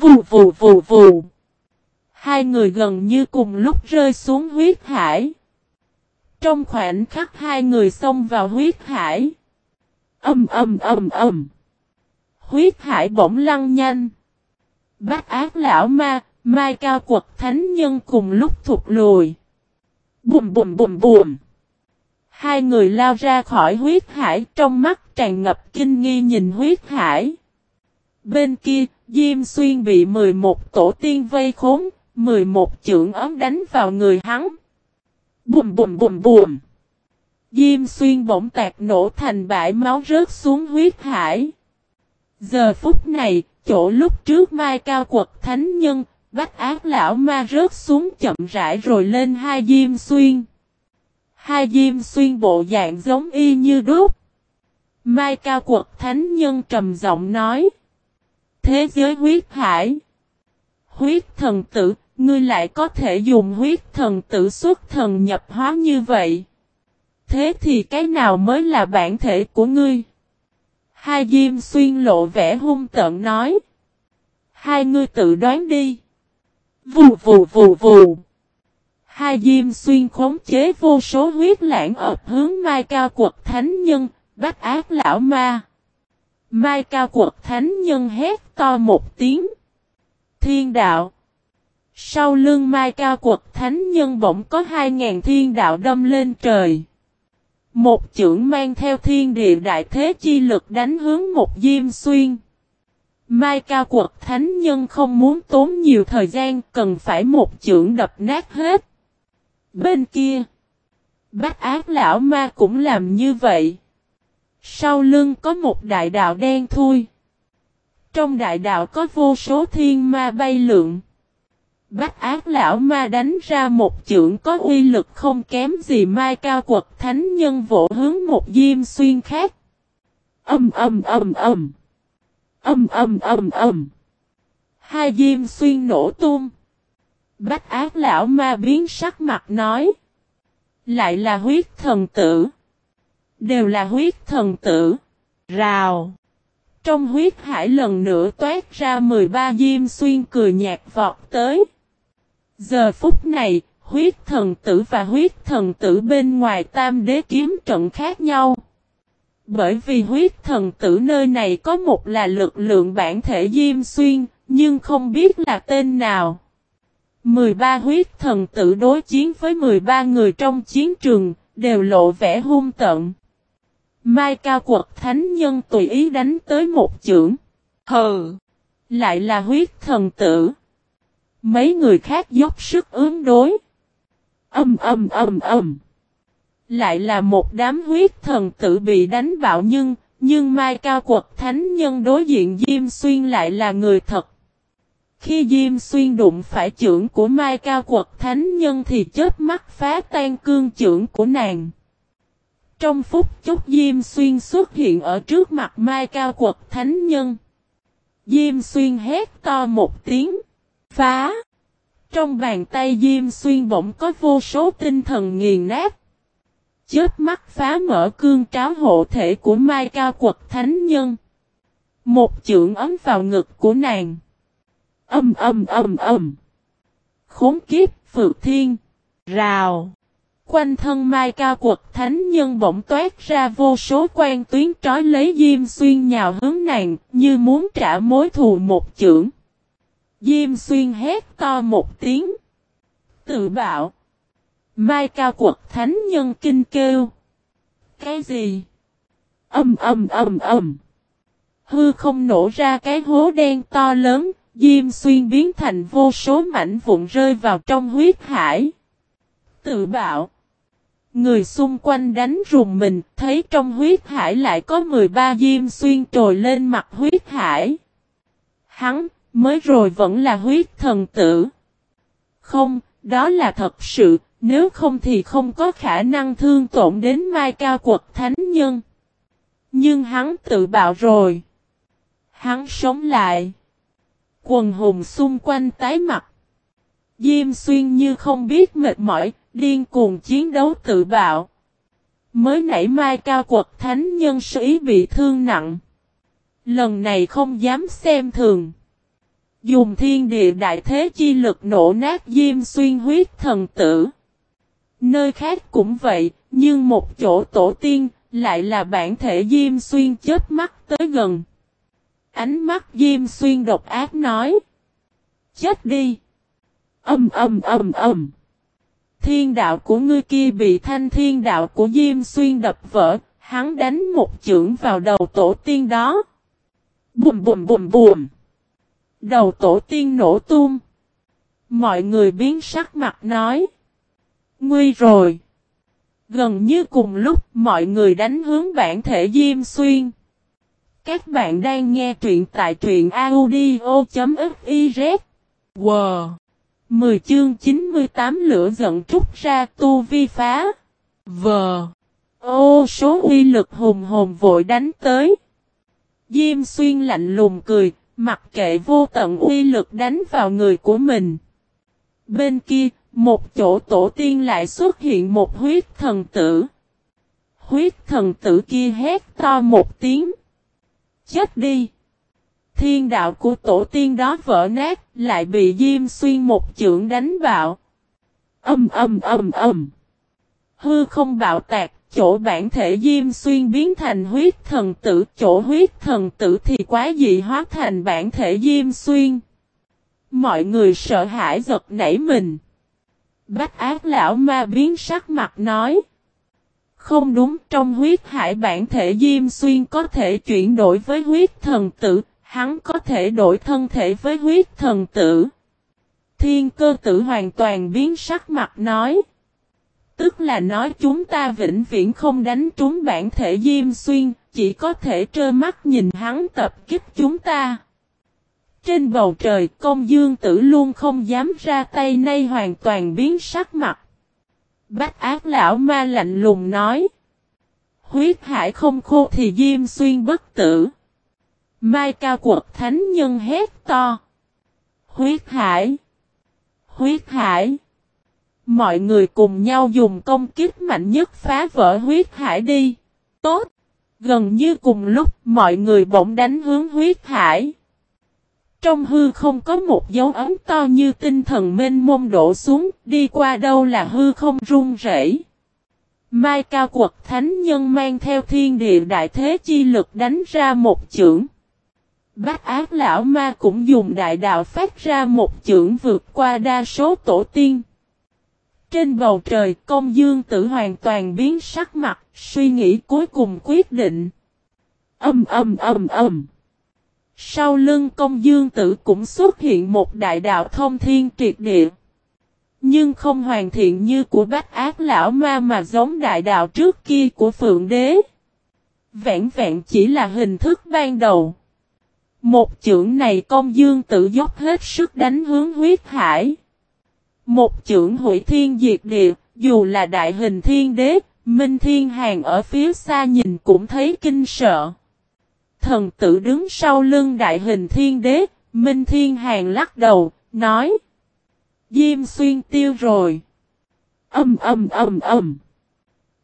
Vù vù vù vù. Hai người gần như cùng lúc rơi xuống huyết hải. Trong khoảnh khắc hai người xông vào huyết hải. Âm âm âm âm. Huyết hải bỗng lăn nhanh. Bác ác lão ma, mai cao quật thánh nhân cùng lúc thụt lùi. Bùm bùm bùm bùm. Hai người lao ra khỏi huyết hải trong mắt tràn ngập kinh nghi nhìn huyết hải. Bên kia, Diêm Xuyên bị 11 tổ tiên vây khốn, 11 trưởng ấm đánh vào người hắn. Bùm bùm bùm bùm. Diêm Xuyên bỗng tạc nổ thành bãi máu rớt xuống huyết hải. Giờ phút này, chỗ lúc trước mai cao quật thánh nhân, bách ác lão ma rớt xuống chậm rãi rồi lên hai Diêm Xuyên. Hai Diêm Xuyên bộ dạng giống y như đúc. Mai cao quật thánh nhân trầm giọng nói. Thế giới huyết hải. Huyết thần tử, ngươi lại có thể dùng huyết thần tử xuất thần nhập hóa như vậy. Thế thì cái nào mới là bản thể của ngươi? Hai Diêm Xuyên lộ vẻ hung tợn nói. Hai ngươi tự đoán đi. Vù vù vù vù. Hai Diêm Xuyên khống chế vô số huyết lãng ập hướng Mai Cao Quật Thánh Nhân, bắt ác lão ma. Mai Cao Quật Thánh Nhân hét to một tiếng. Thiên đạo. Sau lưng Mai Cao Quật Thánh Nhân bỗng có hai ngàn thiên đạo đâm lên trời. Một chưởng mang theo thiên địa đại thế chi lực đánh hướng một diêm xuyên. Mai cao quật thánh nhân không muốn tốn nhiều thời gian cần phải một chưởng đập nát hết. Bên kia, bác ác lão ma cũng làm như vậy. Sau lưng có một đại đạo đen thui. Trong đại đạo có vô số thiên ma bay lượn. Bách ác lão ma đánh ra một chưởng có uy lực không kém gì mai cao quật thánh nhân vỗ hướng một diêm xuyên khác. Âm âm âm âm. Âm âm âm âm. Hai diêm xuyên nổ tung. Bách ác lão ma biến sắc mặt nói. Lại là huyết thần tử. Đều là huyết thần tử. Rào. Trong huyết hải lần nữa toát ra 13 diêm xuyên cười nhạt vọt tới. Giờ phút này, huyết thần tử và huyết thần tử bên ngoài tam đế kiếm trận khác nhau. Bởi vì huyết thần tử nơi này có một là lực lượng bản thể Diêm Xuyên, nhưng không biết là tên nào. 13 huyết thần tử đối chiến với 13 người trong chiến trường, đều lộ vẻ hung tận. Mai cao quật thánh nhân tùy ý đánh tới một chưởng. Hừ! Lại là huyết thần tử. Mấy người khác dốc sức ứng đối. Âm âm âm âm. Lại là một đám huyết thần tử bị đánh bạo nhưng, nhưng Mai Cao Quật Thánh Nhân đối diện Diêm Xuyên lại là người thật. Khi Diêm Xuyên đụng phải trưởng của Mai Cao Quật Thánh Nhân thì chết mắt phá tan cương trưởng của nàng. Trong phút chốc Diêm Xuyên xuất hiện ở trước mặt Mai Cao Quật Thánh Nhân. Diêm Xuyên hét to một tiếng. Phá! Trong bàn tay Diêm Xuyên bỗng có vô số tinh thần nghiền nát. Chết mắt phá mở cương tráo hộ thể của Mai Cao Quật Thánh Nhân. Một chưởng ấm vào ngực của nàng. Âm âm âm âm. Khốn kiếp, phượng thiên. Rào. Quanh thân Mai Cao Quật Thánh Nhân bỗng toát ra vô số quan tuyến trói lấy Diêm Xuyên nhào hướng nàng, như muốn trả mối thù một chưởng. Diêm xuyên hét to một tiếng. Tự bạo. Mai cao quật thánh nhân kinh kêu. Cái gì? Âm âm âm âm. Hư không nổ ra cái hố đen to lớn, Diêm xuyên biến thành vô số mảnh vụn rơi vào trong huyết hải. Tự bạo. Người xung quanh đánh rùng mình, thấy trong huyết hải lại có 13 diêm xuyên trồi lên mặt huyết hải. Hắn, Mới rồi vẫn là huyết thần tử. Không, đó là thật sự, nếu không thì không có khả năng thương tổn đến mai cao quật thánh nhân. Nhưng hắn tự bạo rồi. Hắn sống lại. Quần hùng xung quanh tái mặt. Diêm xuyên như không biết mệt mỏi, điên cuồng chiến đấu tự bạo. Mới nãy mai cao quật thánh nhân sĩ bị thương nặng. Lần này không dám xem thường. Dùng thiên địa đại thế chi lực nổ nát Diêm Xuyên huyết thần tử. Nơi khác cũng vậy, nhưng một chỗ tổ tiên, lại là bản thể Diêm Xuyên chết mắt tới gần. Ánh mắt Diêm Xuyên độc ác nói. Chết đi. Âm âm âm âm. Thiên đạo của ngươi kia bị thanh thiên đạo của Diêm Xuyên đập vỡ, hắn đánh một chưởng vào đầu tổ tiên đó. Bùm bùm bùm bùm. Đầu tổ tiên nổ tung. Mọi người biến sắc mặt nói. Nguy rồi. Gần như cùng lúc mọi người đánh hướng bản thể Diêm Xuyên. Các bạn đang nghe truyện tại truyện audio.fif. Wow! 10 chương 98 lửa giận trúc ra tu vi phá. Vờ! Ô số uy lực hùng hồn vội đánh tới. Diêm xuyên lạnh lùng cười, mặc kệ vô tận uy lực đánh vào người của mình. Bên kia, một chỗ tổ tiên lại xuất hiện một huyết thần tử. Huyết thần tử kia hét to một tiếng. Chết đi! Thiên đạo của tổ tiên đó vỡ nát, lại bị Diêm Xuyên một chưởng đánh bạo. Âm âm âm âm. Hư không bạo tạc, chỗ bản thể Diêm Xuyên biến thành huyết thần tử, chỗ huyết thần tử thì quá dị hóa thành bản thể Diêm Xuyên. Mọi người sợ hãi giật nảy mình. Bách ác lão ma biến sắc mặt nói. Không đúng trong huyết hải bản thể Diêm Xuyên có thể chuyển đổi với huyết thần tử, hắn có thể đổi thân thể với huyết thần tử. Thiên cơ tử hoàn toàn biến sắc mặt nói. Tức là nói chúng ta vĩnh viễn không đánh trúng bản thể Diêm Xuyên, chỉ có thể trơ mắt nhìn hắn tập kích chúng ta. Trên bầu trời công dương tử luôn không dám ra tay nay hoàn toàn biến sắc mặt. Bách ác lão ma lạnh lùng nói. Huyết hải không khô thì Diêm Xuyên bất tử. Mai cao quật thánh nhân hét to. Huyết hải. Huyết hải. Mọi người cùng nhau dùng công kích mạnh nhất phá vỡ huyết hải đi. Tốt. Gần như cùng lúc mọi người bỗng đánh hướng huyết hải. Trong hư không có một dấu ấm to như tinh thần mênh mông đổ xuống, đi qua đâu là hư không rung rẩy. Mai cao quật thánh nhân mang theo thiên địa đại thế chi lực đánh ra một chưởng. Bác ác lão ma cũng dùng đại đạo phát ra một chưởng vượt qua đa số tổ tiên. Trên bầu trời công dương tử hoàn toàn biến sắc mặt, suy nghĩ cuối cùng quyết định. Âm âm âm âm. Sau lưng công dương tử cũng xuất hiện một đại đạo thông thiên triệt địa. Nhưng không hoàn thiện như của bách ác lão ma mà giống đại đạo trước kia của phượng đế. Vẹn vẹn chỉ là hình thức ban đầu. Một chưởng này công dương tự dốc hết sức đánh hướng huyết hải. Một chưởng hủy thiên diệt địa, dù là đại hình thiên đế, Minh Thiên Hàng ở phía xa nhìn cũng thấy kinh sợ. Thần tử đứng sau lưng đại hình thiên đế, Minh Thiên Hàng lắc đầu, nói. Diêm xuyên tiêu rồi. Âm âm âm âm.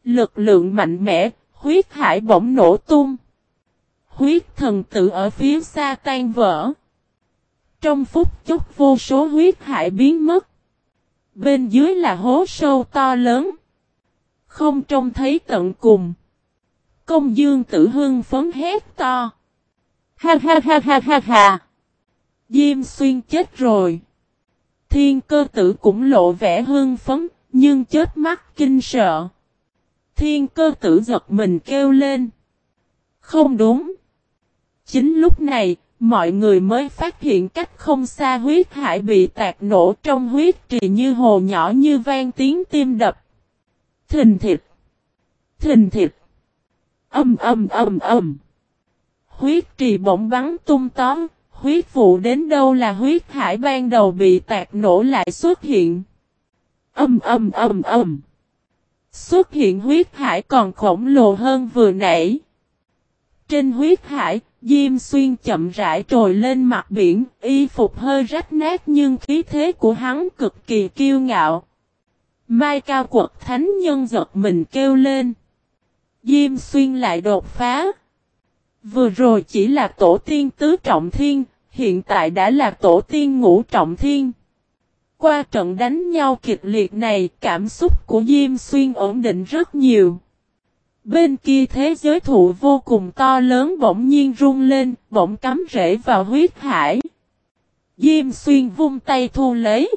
Lực lượng mạnh mẽ, huyết hải bỗng nổ tung. Huyết thần tử ở phía xa tan vỡ. Trong phút chốc vô số huyết hải biến mất. Bên dưới là hố sâu to lớn. Không trông thấy tận cùng. Công dương tử hưng phấn hét to. Ha ha ha ha ha ha. Diêm xuyên chết rồi. Thiên cơ tử cũng lộ vẻ hưng phấn, nhưng chết mắt kinh sợ. Thiên cơ tử giật mình kêu lên. Không đúng. Chính lúc này, mọi người mới phát hiện cách không xa huyết hải bị tạc nổ trong huyết trì như hồ nhỏ như vang tiếng tim đập. Thình thịt. Thình thịt. Âm âm âm âm. Huyết trì bỗng bắn tung tóm, huyết vụ đến đâu là huyết hải ban đầu bị tạc nổ lại xuất hiện. Âm âm âm âm. Xuất hiện huyết hải còn khổng lồ hơn vừa nãy. Trên huyết hải, Diêm xuyên chậm rãi trồi lên mặt biển, y phục hơi rách nát nhưng khí thế của hắn cực kỳ kiêu ngạo. Mai cao quật thánh nhân giật mình kêu lên. Diêm xuyên lại đột phá. Vừa rồi chỉ là tổ tiên tứ trọng thiên, hiện tại đã là tổ tiên ngũ trọng thiên. Qua trận đánh nhau kịch liệt này, cảm xúc của Diêm Xuyên ổn định rất nhiều. Bên kia thế giới thụ vô cùng to lớn bỗng nhiên rung lên, bỗng cắm rễ vào huyết hải. Diêm Xuyên vung tay thu lấy.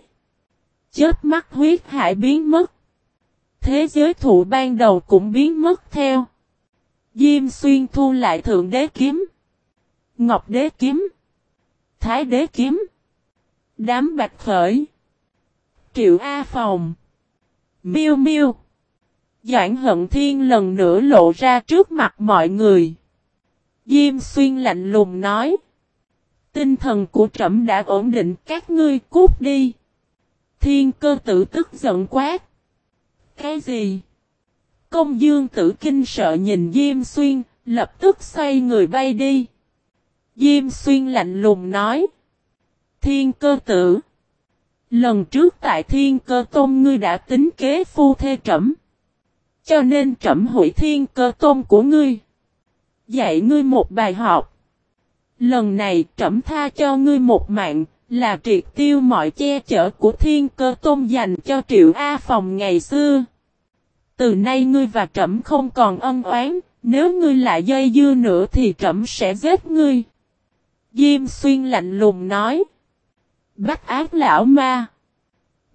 Chết mắt huyết hải biến mất. Thế giới thụ ban đầu cũng biến mất theo. Diêm Xuyên thu lại Thượng Đế Kiếm. Ngọc Đế Kiếm. Thái Đế Kiếm. Đám Bạch Khởi. Triệu A Phòng. Miêu Miêu. Doãn Hận Thiên lần nữa lộ ra trước mặt mọi người. Diêm Xuyên lạnh lùng nói. Tinh thần của trẫm đã ổn định các ngươi cút đi. Thiên cơ tử tức giận quát. Cái gì? Công dương tử kinh sợ nhìn Diêm Xuyên, lập tức xoay người bay đi. Diêm Xuyên lạnh lùng nói. Thiên cơ tử. Lần trước tại thiên cơ tôn ngươi đã tính kế phu thê trẩm. Cho nên trẩm hủy thiên cơ tôn của ngươi. Dạy ngươi một bài học. Lần này trẩm tha cho ngươi một mạng, là triệt tiêu mọi che chở của thiên cơ tôn dành cho triệu A phòng ngày xưa. Từ nay ngươi và trẩm không còn ân oán, nếu ngươi lại dây dưa nữa thì trẩm sẽ giết ngươi. Diêm xuyên lạnh lùng nói. Bắt ác lão ma.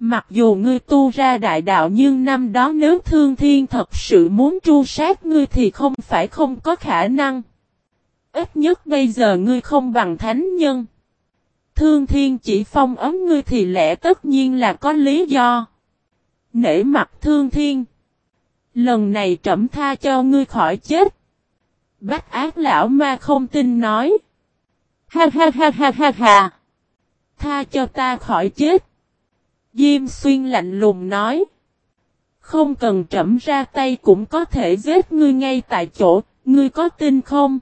Mặc dù ngươi tu ra đại đạo nhưng năm đó nếu thương thiên thật sự muốn tru sát ngươi thì không phải không có khả năng. Ít nhất bây giờ ngươi không bằng thánh nhân. Thương thiên chỉ phong ấm ngươi thì lẽ tất nhiên là có lý do. Nể mặt thương thiên. Lần này trẫm tha cho ngươi khỏi chết. Bách ác lão ma không tin nói. Ha ha ha ha ha ha. Tha cho ta khỏi chết. Diêm xuyên lạnh lùng nói. Không cần trẫm ra tay cũng có thể giết ngươi ngay tại chỗ, ngươi có tin không?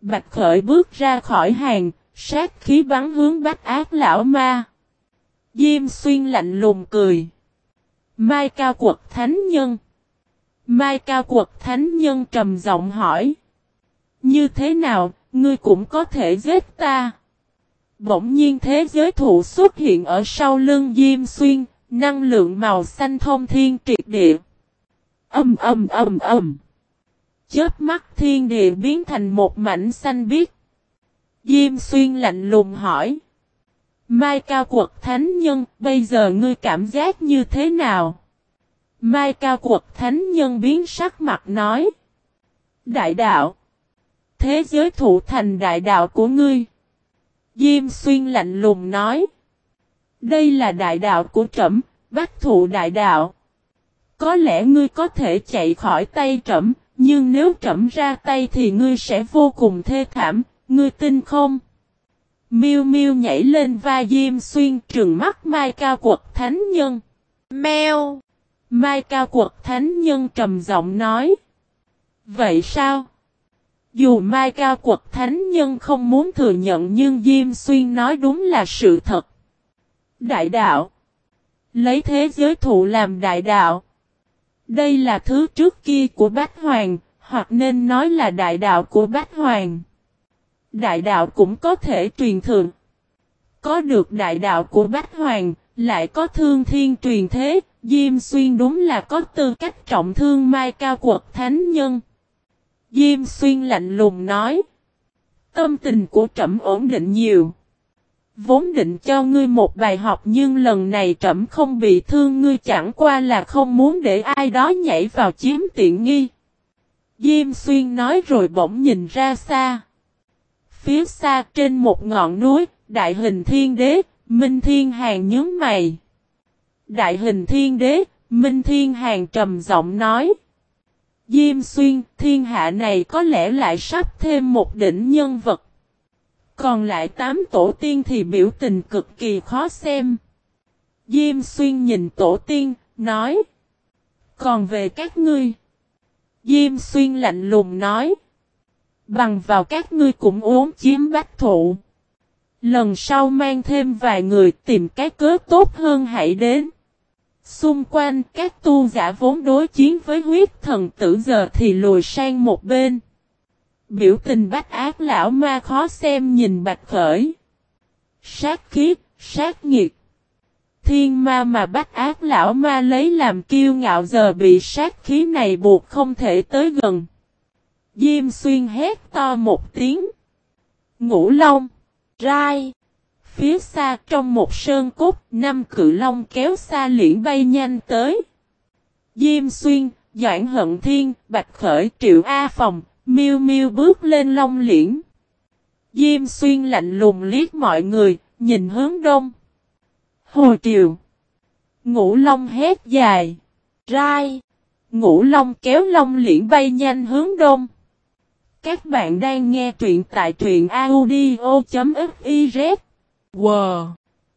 Bạch khởi bước ra khỏi hàng, sát khí bắn hướng bách ác lão ma. Diêm xuyên lạnh lùng cười. Mai cao quật thánh nhân. Mai cao quật thánh nhân trầm giọng hỏi. Như thế nào, ngươi cũng có thể giết ta. Bỗng nhiên thế giới thụ xuất hiện ở sau lưng Diêm Xuyên, năng lượng màu xanh thông thiên triệt địa. Âm âm âm âm. Chớp mắt thiên địa biến thành một mảnh xanh biếc. Diêm Xuyên lạnh lùng hỏi. Mai Cao Quật Thánh Nhân, bây giờ ngươi cảm giác như thế nào? Mai Cao Quật Thánh Nhân biến sắc mặt nói. Đại đạo. Thế giới thụ thành đại đạo của ngươi. Diêm xuyên lạnh lùng nói. Đây là đại đạo của trẫm, bác thụ đại đạo. Có lẽ ngươi có thể chạy khỏi tay trẫm, nhưng nếu trẫm ra tay thì ngươi sẽ vô cùng thê thảm, ngươi tin không? Miêu Miêu nhảy lên vai Diêm Xuyên trừng mắt Mai Cao Quật Thánh Nhân. Mèo! Mai Cao Quật Thánh Nhân trầm giọng nói. Vậy sao? Dù Mai Cao Quật Thánh Nhân không muốn thừa nhận nhưng Diêm Xuyên nói đúng là sự thật. Đại đạo. Lấy thế giới thụ làm đại đạo. Đây là thứ trước kia của Bách Hoàng, hoặc nên nói là đại đạo của Bách Hoàng. Đại đạo cũng có thể truyền thường. Có được đại đạo của Bách Hoàng, lại có thương thiên truyền thế, Diêm Xuyên đúng là có tư cách trọng thương Mai Cao Quật Thánh Nhân. Diêm xuyên lạnh lùng nói. Tâm tình của trẫm ổn định nhiều. Vốn định cho ngươi một bài học nhưng lần này trẫm không bị thương ngươi chẳng qua là không muốn để ai đó nhảy vào chiếm tiện nghi. Diêm xuyên nói rồi bỗng nhìn ra xa. Phía xa trên một ngọn núi, đại hình thiên đế, Minh Thiên Hàng nhớ mày. Đại hình thiên đế, Minh Thiên Hàng trầm giọng nói. Diêm xuyên, thiên hạ này có lẽ lại sắp thêm một đỉnh nhân vật. Còn lại tám tổ tiên thì biểu tình cực kỳ khó xem. Diêm xuyên nhìn tổ tiên, nói. Còn về các ngươi. Diêm xuyên lạnh lùng nói. Bằng vào các ngươi cũng uống chiếm bách thụ. Lần sau mang thêm vài người tìm cái cớ tốt hơn hãy đến. Xung quanh các tu giả vốn đối chiến với huyết thần tử giờ thì lùi sang một bên. Biểu tình bách ác lão ma khó xem nhìn bạch khởi. Sát khí, sát nghiệt. Thiên ma mà bắt ác lão ma lấy làm kiêu ngạo giờ bị sát khí này buộc không thể tới gần. Diêm xuyên hét to một tiếng. Ngũ long, rai. Phía xa trong một sơn cốt, năm cự long kéo xa liễn bay nhanh tới. Diêm xuyên, Doãn hận thiên, bạch khởi triệu A phòng, miêu miêu bước lên long liễn. Diêm xuyên lạnh lùng liếc mọi người, nhìn hướng đông. Hồi triều. Ngũ long hét dài. Rai. Ngũ long kéo long liễn bay nhanh hướng đông. Các bạn đang nghe truyện tại truyện audio.fif Wow.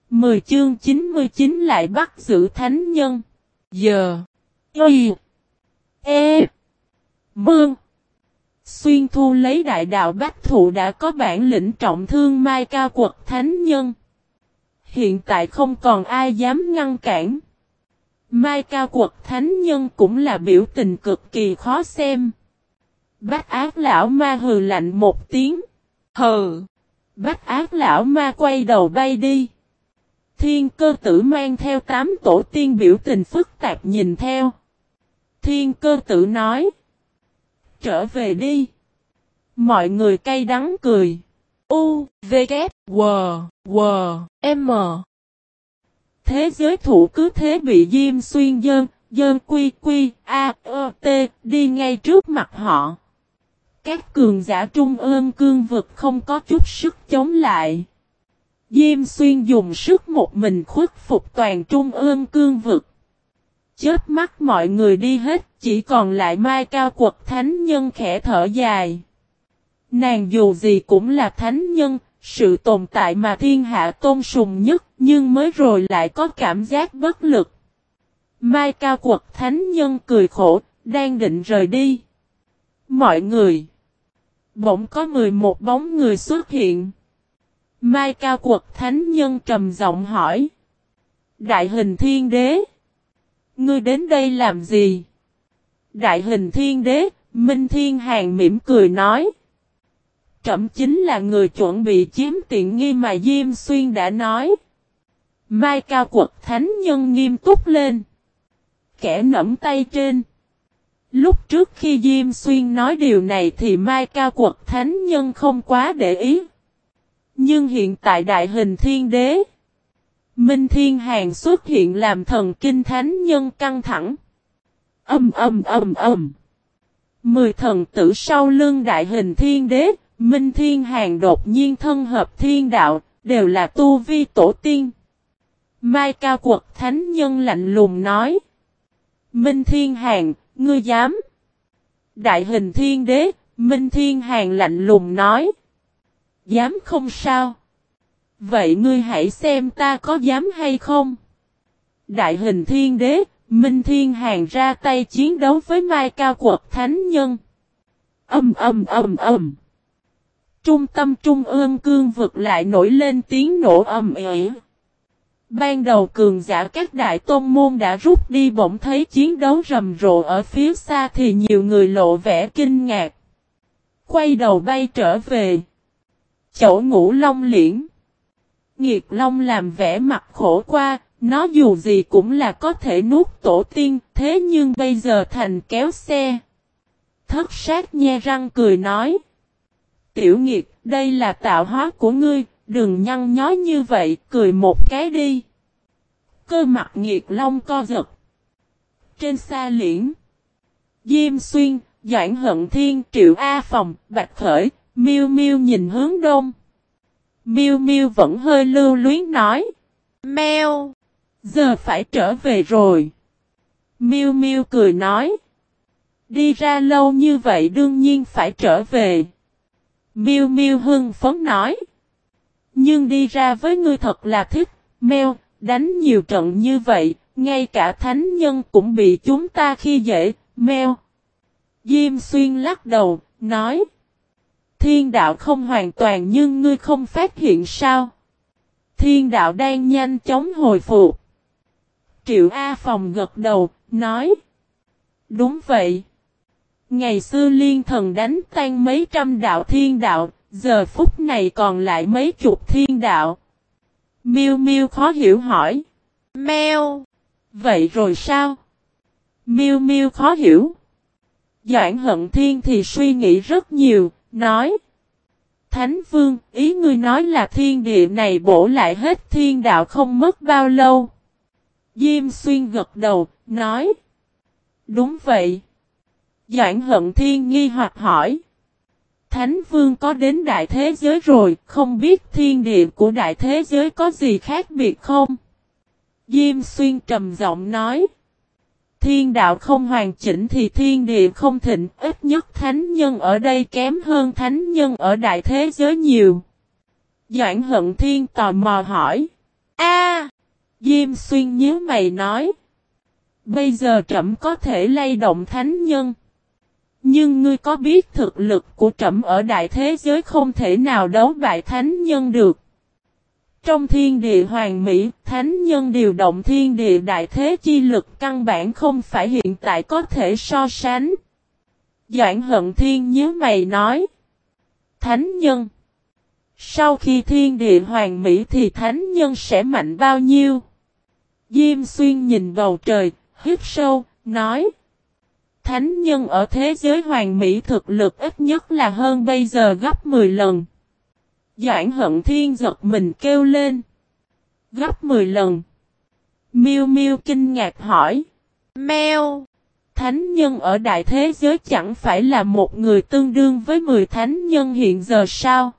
10 chương 99 lại bắt giữ thánh nhân. Giờ. Y. E. Mương. Xuyên thu lấy đại đạo bách thụ đã có bản lĩnh trọng thương mai ca quật thánh nhân. Hiện tại không còn ai dám ngăn cản. Mai ca quật thánh nhân cũng là biểu tình cực kỳ khó xem. Bách ác lão ma hừ lạnh một tiếng. Hừ. Bách ác lão ma quay đầu bay đi. Thiên cơ tử mang theo tám tổ tiên biểu tình phức tạp nhìn theo. Thiên cơ tử nói. Trở về đi. Mọi người cay đắng cười. U, V, K, W, W, M. Thế giới thủ cứ thế bị Diêm Xuyên dơn, dơn quy quy, A, O, T, đi ngay trước mặt họ. Các cường giả trung ương cương vực không có chút sức chống lại. Diêm Xuyên dùng sức một mình khuất phục toàn trung ương cương vực. Chết mắt mọi người đi hết, chỉ còn lại Mai Cao Quật Thánh Nhân khẽ thở dài. Nàng dù gì cũng là thánh nhân, sự tồn tại mà thiên hạ tôn sùng nhất, nhưng mới rồi lại có cảm giác bất lực. Mai Cao Quật Thánh Nhân cười khổ, đang định rời đi. Mọi người! Bỗng có 11 bóng người xuất hiện. Mai Cao Quật Thánh Nhân trầm giọng hỏi. Đại hình thiên đế! Ngươi đến đây làm gì? Đại hình thiên đế, Minh Thiên Hàng mỉm cười nói. Trẩm chính là người chuẩn bị chiếm tiện nghi mà Diêm Xuyên đã nói. Mai cao quật thánh nhân nghiêm túc lên. Kẻ nẫm tay trên. Lúc trước khi Diêm Xuyên nói điều này thì Mai cao quật thánh nhân không quá để ý. Nhưng hiện tại đại hình thiên đế. Minh Thiên Hàng xuất hiện làm thần kinh thánh nhân căng thẳng. Âm âm âm âm. Mười thần tử sau lưng đại hình thiên đế, Minh Thiên Hàng đột nhiên thân hợp thiên đạo, đều là tu vi tổ tiên. Mai Cao Quật Thánh Nhân lạnh lùng nói. Minh Thiên Hàng, ngươi dám. Đại hình thiên đế, Minh Thiên Hàng lạnh lùng nói. Dám không sao. Vậy ngươi hãy xem ta có dám hay không? Đại hình thiên đế, Minh Thiên Hàng ra tay chiến đấu với Mai Cao Quật Thánh Nhân. Âm âm âm âm. Trung tâm trung ương cương vực lại nổi lên tiếng nổ âm ỉ. Ban đầu cường giả các đại tôn môn đã rút đi bỗng thấy chiến đấu rầm rộ ở phía xa thì nhiều người lộ vẻ kinh ngạc. Quay đầu bay trở về. chỗ ngủ long liễn. Nghiệt Long làm vẻ mặt khổ qua, nó dù gì cũng là có thể nuốt tổ tiên, thế nhưng bây giờ thành kéo xe. Thất sát nhe răng cười nói. Tiểu nghiệt, đây là tạo hóa của ngươi, đừng nhăn nhó như vậy, cười một cái đi. Cơ mặt nghiệt long co giật. Trên xa liễn. Diêm xuyên, Doãn hận thiên, triệu A phòng, bạch khởi, miêu miêu nhìn hướng đông. Miu Miu vẫn hơi lưu luyến nói. Mèo, giờ phải trở về rồi. Miu Miu cười nói. Đi ra lâu như vậy đương nhiên phải trở về. Miu Miu hưng phấn nói. Nhưng đi ra với ngươi thật là thích, meo đánh nhiều trận như vậy, ngay cả thánh nhân cũng bị chúng ta khi dễ, meo Diêm xuyên lắc đầu, nói. Thiên đạo không hoàn toàn nhưng ngươi không phát hiện sao? Thiên đạo đang nhanh chóng hồi phục. Triệu A Phòng gật đầu, nói. Đúng vậy. Ngày xưa liên thần đánh tan mấy trăm đạo thiên đạo, giờ phút này còn lại mấy chục thiên đạo. Miêu Miêu khó hiểu hỏi. Mèo. Vậy rồi sao? Miêu Miêu khó hiểu. Doãn hận thiên thì suy nghĩ rất nhiều, nói. Thánh Vương, ý ngươi nói là thiên địa này bổ lại hết thiên đạo không mất bao lâu. Diêm xuyên gật đầu, nói. Đúng vậy. Doãn hận thiên nghi hoặc hỏi. Thánh Vương có đến đại thế giới rồi, không biết thiên địa của đại thế giới có gì khác biệt không? Diêm xuyên trầm giọng nói. Thiên đạo không hoàn chỉnh thì thiên địa không thịnh, ít nhất thánh nhân ở đây kém hơn thánh nhân ở đại thế giới nhiều. Doãn hận thiên tò mò hỏi. A Diêm xuyên nhớ mày nói. Bây giờ trẫm có thể lay động thánh nhân. Nhưng ngươi có biết thực lực của trẫm ở đại thế giới không thể nào đấu bại thánh nhân được. Trong thiên địa hoàng mỹ, thánh nhân điều động thiên địa đại thế chi lực căn bản không phải hiện tại có thể so sánh. Doãn hận thiên nhớ mày nói. Thánh nhân. Sau khi thiên địa hoàng mỹ thì thánh nhân sẽ mạnh bao nhiêu? Diêm xuyên nhìn bầu trời, hít sâu, nói. Thánh nhân ở thế giới hoàng mỹ thực lực ít nhất là hơn bây giờ gấp 10 lần. Doãn hận thiên giật mình kêu lên. Gấp 10 lần. Miêu miêu kinh ngạc hỏi. Mèo. Thánh nhân ở đại thế giới chẳng phải là một người tương đương với 10 thánh nhân hiện giờ sao?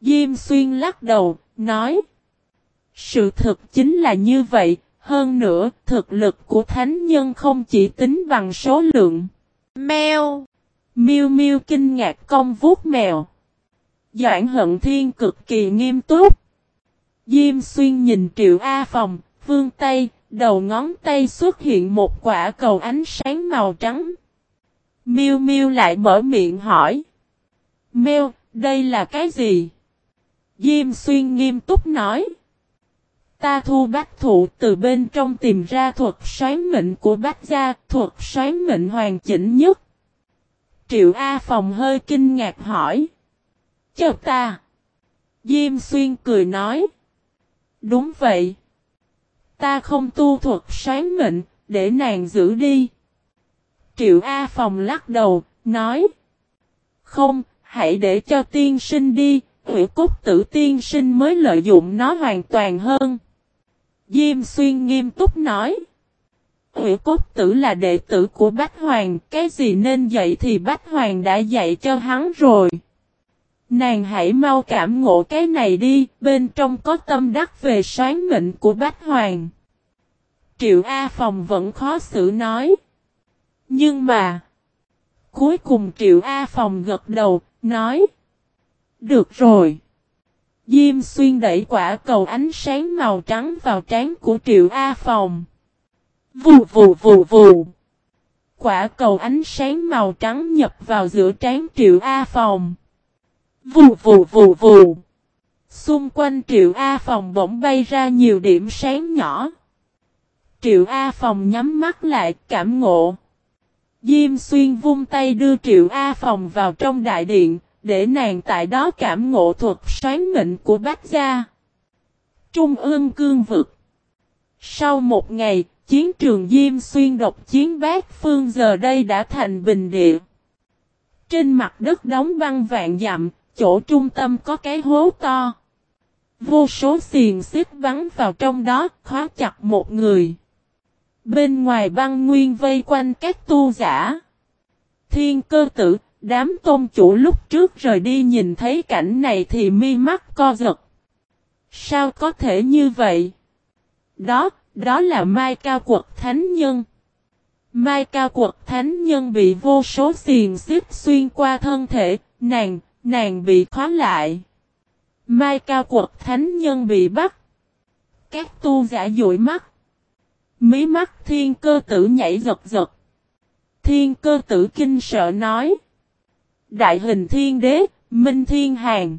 Diêm xuyên lắc đầu, nói. Sự thực chính là như vậy, hơn nữa, thực lực của thánh nhân không chỉ tính bằng số lượng. Mèo. Miêu miêu kinh ngạc công vuốt mèo. Doãn hận thiên cực kỳ nghiêm túc. Diêm xuyên nhìn triệu A phòng, vương tay, đầu ngón tay xuất hiện một quả cầu ánh sáng màu trắng. Miêu miêu lại mở miệng hỏi. Mèo, đây là cái gì? Diêm xuyên nghiêm túc nói. Ta thu bách thụ từ bên trong tìm ra thuật xoáy mệnh của bách gia, thuật xoáy mệnh hoàn chỉnh nhất. Triệu A Phòng hơi kinh ngạc hỏi. Chờ ta. Diêm xuyên cười nói. Đúng vậy. Ta không tu thuật xoáy mệnh, để nàng giữ đi. Triệu A Phòng lắc đầu, nói. Không, hãy để cho tiên sinh đi, hủy cốt tử tiên sinh mới lợi dụng nó hoàn toàn hơn. Diêm xuyên nghiêm túc nói. Hủy cốt tử là đệ tử của Bách Hoàng, cái gì nên dạy thì Bách Hoàng đã dạy cho hắn rồi. Nàng hãy mau cảm ngộ cái này đi, bên trong có tâm đắc về sáng mệnh của Bách Hoàng. Triệu A Phòng vẫn khó xử nói. Nhưng mà, cuối cùng Triệu A Phòng gật đầu, nói. Được rồi. Diêm xuyên đẩy quả cầu ánh sáng màu trắng vào trán của Triệu A Phòng. Vù vù vù vù. Quả cầu ánh sáng màu trắng nhập vào giữa trán Triệu A Phòng. Vù vù vù vù. Xung quanh Triệu A Phòng bỗng bay ra nhiều điểm sáng nhỏ. Triệu A Phòng nhắm mắt lại cảm ngộ. Diêm xuyên vung tay đưa Triệu A Phòng vào trong đại điện, để nàng tại đó cảm ngộ thuật xoán mệnh của bác gia. Trung ương cương vực. Sau một ngày, chiến trường Diêm Xuyên độc chiến bát phương giờ đây đã thành bình địa. Trên mặt đất đóng băng vạn dặm, chỗ trung tâm có cái hố to. Vô số xiền xếp bắn vào trong đó, khóa chặt một người. Bên ngoài băng nguyên vây quanh các tu giả. Thiên cơ tử, Đám tôn chủ lúc trước rời đi nhìn thấy cảnh này thì mi mắt co giật. Sao có thể như vậy? Đó, đó là Mai Cao Quật Thánh Nhân. Mai Cao Quật Thánh Nhân bị vô số xiền xích xuyên qua thân thể, nàng, nàng bị khóa lại. Mai Cao Quật Thánh Nhân bị bắt. Các tu giả dụi mắt. Mí mắt thiên cơ tử nhảy giật giật. Thiên cơ tử kinh sợ nói. Đại hình thiên đế, minh thiên hàng.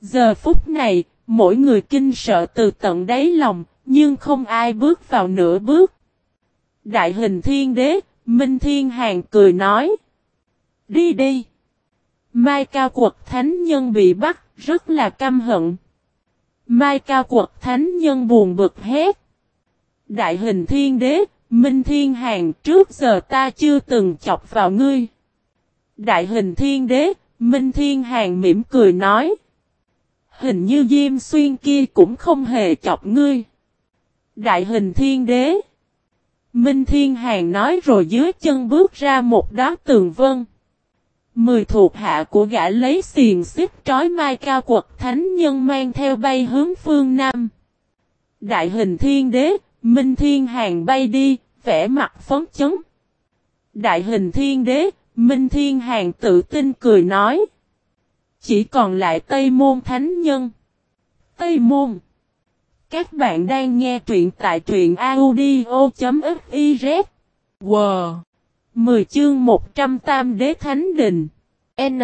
Giờ phút này, mỗi người kinh sợ từ tận đáy lòng, nhưng không ai bước vào nửa bước. Đại hình thiên đế, minh thiên hàng cười nói. Đi đi. Mai cao quật thánh nhân bị bắt, rất là căm hận. Mai cao quật thánh nhân buồn bực hét. Đại hình thiên đế, Minh Thiên Hàng trước giờ ta chưa từng chọc vào ngươi. Đại hình thiên đế, Minh Thiên Hàng mỉm cười nói. Hình như Diêm Xuyên kia cũng không hề chọc ngươi. Đại hình thiên đế. Minh Thiên Hàng nói rồi dưới chân bước ra một đá tường vân. Mười thuộc hạ của gã lấy xiềng xích trói mai cao quật thánh nhân mang theo bay hướng phương Nam. Đại hình thiên đế, Minh Thiên Hàng bay đi, vẽ mặt phấn chấn. Đại hình thiên đế, Minh Thiên Hàng tự tin cười nói. Chỉ còn lại Tây Môn Thánh Nhân. Tây Môn. Các bạn đang nghe truyện tại truyện audio.fiz. Wow. 10 chương 100 tam đế thánh đình. N.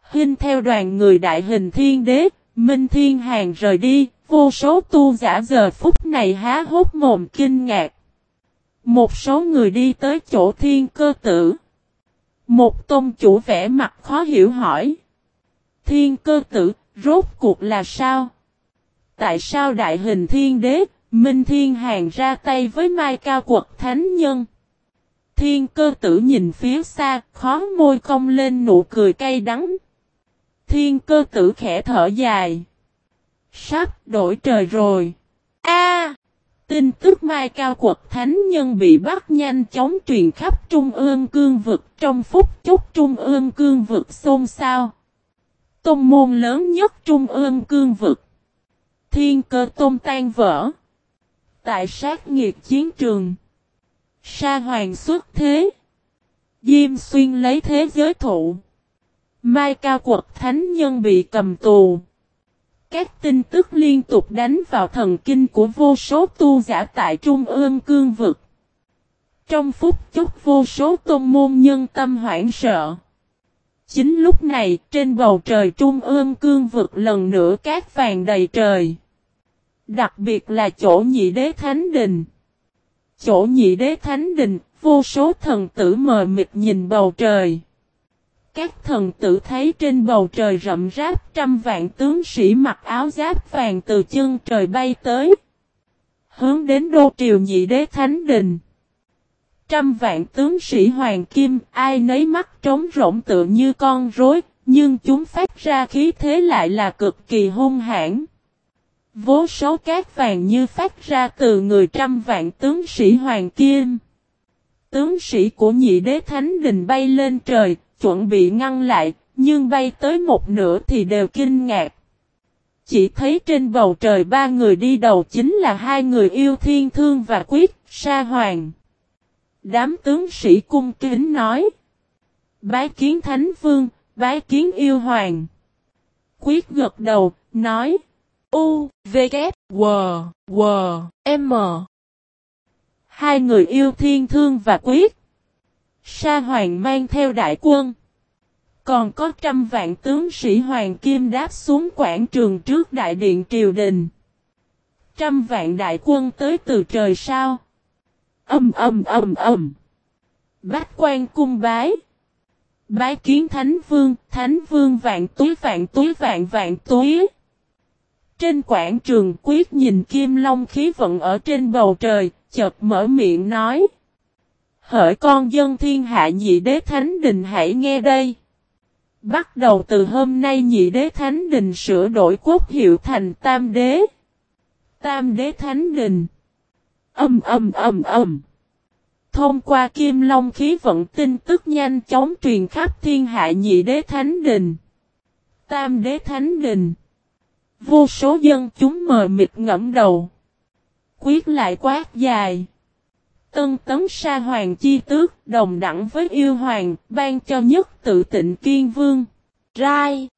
Hình theo đoàn người đại hình thiên đế, Minh Thiên Hàng rời đi, vô số tu giả giờ phút này há hốt mồm kinh ngạc. Một số người đi tới chỗ thiên cơ tử. Một tôn chủ vẽ mặt khó hiểu hỏi. Thiên cơ tử, rốt cuộc là sao? Tại sao đại hình thiên đế, Minh Thiên Hàng ra tay với Mai Cao Quật Thánh Nhân? Thiên cơ tử nhìn phía xa, khó môi cong lên nụ cười cay đắng. Thiên cơ tử khẽ thở dài. Sắp đổi trời rồi. A! Tin tức Mai Cao Quật Thánh Nhân bị bắt nhanh chóng truyền khắp Trung ương cương vực, trong phút chốc Trung ương cương vực xôn xao. Tôn môn lớn nhất Trung ương cương vực. Thiên cơ tôn tan vỡ. Tại sát nghiệt chiến trường. Sa hoàng xuất thế. Diêm xuyên lấy thế giới thụ. Mai cao quật thánh nhân bị cầm tù. Các tin tức liên tục đánh vào thần kinh của vô số tu giả tại Trung ương cương vực. Trong phút chốc vô số tôn môn nhân tâm hoảng sợ. Chính lúc này, trên bầu trời Trung ương cương vực lần nữa cát vàng đầy trời. Đặc biệt là chỗ nhị đế thánh đình. Chỗ nhị đế thánh đình, vô số thần tử mờ mịt nhìn bầu trời. Các thần tử thấy trên bầu trời rậm ráp trăm vạn tướng sĩ mặc áo giáp vàng từ chân trời bay tới. Hướng đến đô triều nhị đế thánh đình. Trăm vạn tướng sĩ hoàng kim, ai nấy mắt trống rỗng tựa như con rối, nhưng chúng phát ra khí thế lại là cực kỳ hung hãn. Vô số cát vàng như phát ra từ người trăm vạn tướng sĩ hoàng kim. Tướng sĩ của nhị đế thánh đình bay lên trời, chuẩn bị ngăn lại, nhưng bay tới một nửa thì đều kinh ngạc. Chỉ thấy trên bầu trời ba người đi đầu chính là hai người yêu thiên thương và quyết, sa hoàng. Đám tướng sĩ cung kính nói. Bái kiến thánh vương, bái kiến yêu hoàng. Quyết gật đầu, nói. U, V, K, W, W, M. Hai người yêu thiên thương và quyết. Sa hoàng mang theo đại quân. Còn có trăm vạn tướng sĩ hoàng kim đáp xuống quảng trường trước đại điện triều đình. Trăm vạn đại quân tới từ trời sao. Âm âm âm âm. Bách quan cung bái. Bái kiến thánh vương, thánh vương vạn túi vạn túi vạn vạn túi. Trên quảng trường quyết nhìn kim long khí vận ở trên bầu trời, chợt mở miệng nói. Hỡi con dân thiên hạ nhị đế thánh đình hãy nghe đây. Bắt đầu từ hôm nay nhị đế thánh đình sửa đổi quốc hiệu thành tam đế. Tam đế thánh đình. Âm âm âm âm. Thông qua kim long khí vận tin tức nhanh chóng truyền khắp thiên hạ nhị đế thánh đình. Tam đế thánh đình. Vô số dân chúng mờ mịt ngẫm đầu. Quyết lại quát dài. Tân tấn sa hoàng chi tước, đồng đẳng với yêu hoàng, ban cho nhất tự tịnh kiên vương. Rai.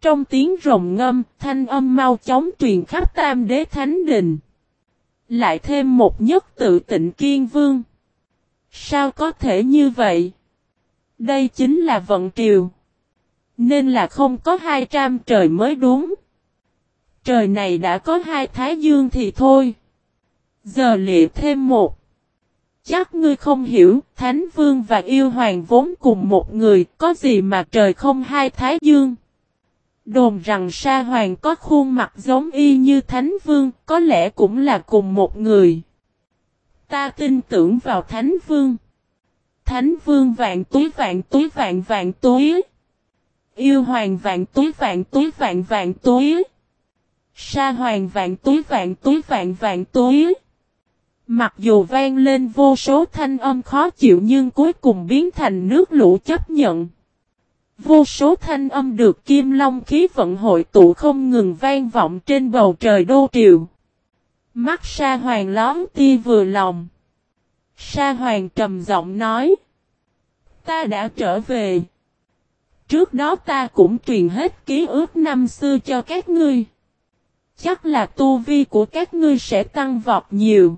Trong tiếng rồng ngâm, thanh âm mau chóng truyền khắp tam đế thánh đình. Lại thêm một nhất tự tịnh kiên vương. Sao có thể như vậy? Đây chính là vận triều. Nên là không có hai trăm trời mới đúng. Trời này đã có hai thái dương thì thôi. Giờ lịa thêm một. Chắc ngươi không hiểu, Thánh Vương và Yêu Hoàng vốn cùng một người, có gì mà trời không hai thái dương. Đồn rằng Sa Hoàng có khuôn mặt giống y như Thánh Vương, có lẽ cũng là cùng một người. Ta tin tưởng vào Thánh Vương. Thánh Vương vạn túi vạn túi vạn vạn túi. Yêu Hoàng vạn túi vạn túi vạn vạn túi. Sa Hoàng vạn túi vạn túi vạn vạn túi. Mặc dù vang lên vô số thanh âm khó chịu nhưng cuối cùng biến thành nước lũ chấp nhận. Vô số thanh âm được kim long khí vận hội tụ không ngừng vang vọng trên bầu trời đô triều. Mắt sa hoàng lón ti vừa lòng. Sa hoàng trầm giọng nói. Ta đã trở về. Trước đó ta cũng truyền hết ký ức năm xưa cho các ngươi. Chắc là tu vi của các ngươi sẽ tăng vọt nhiều.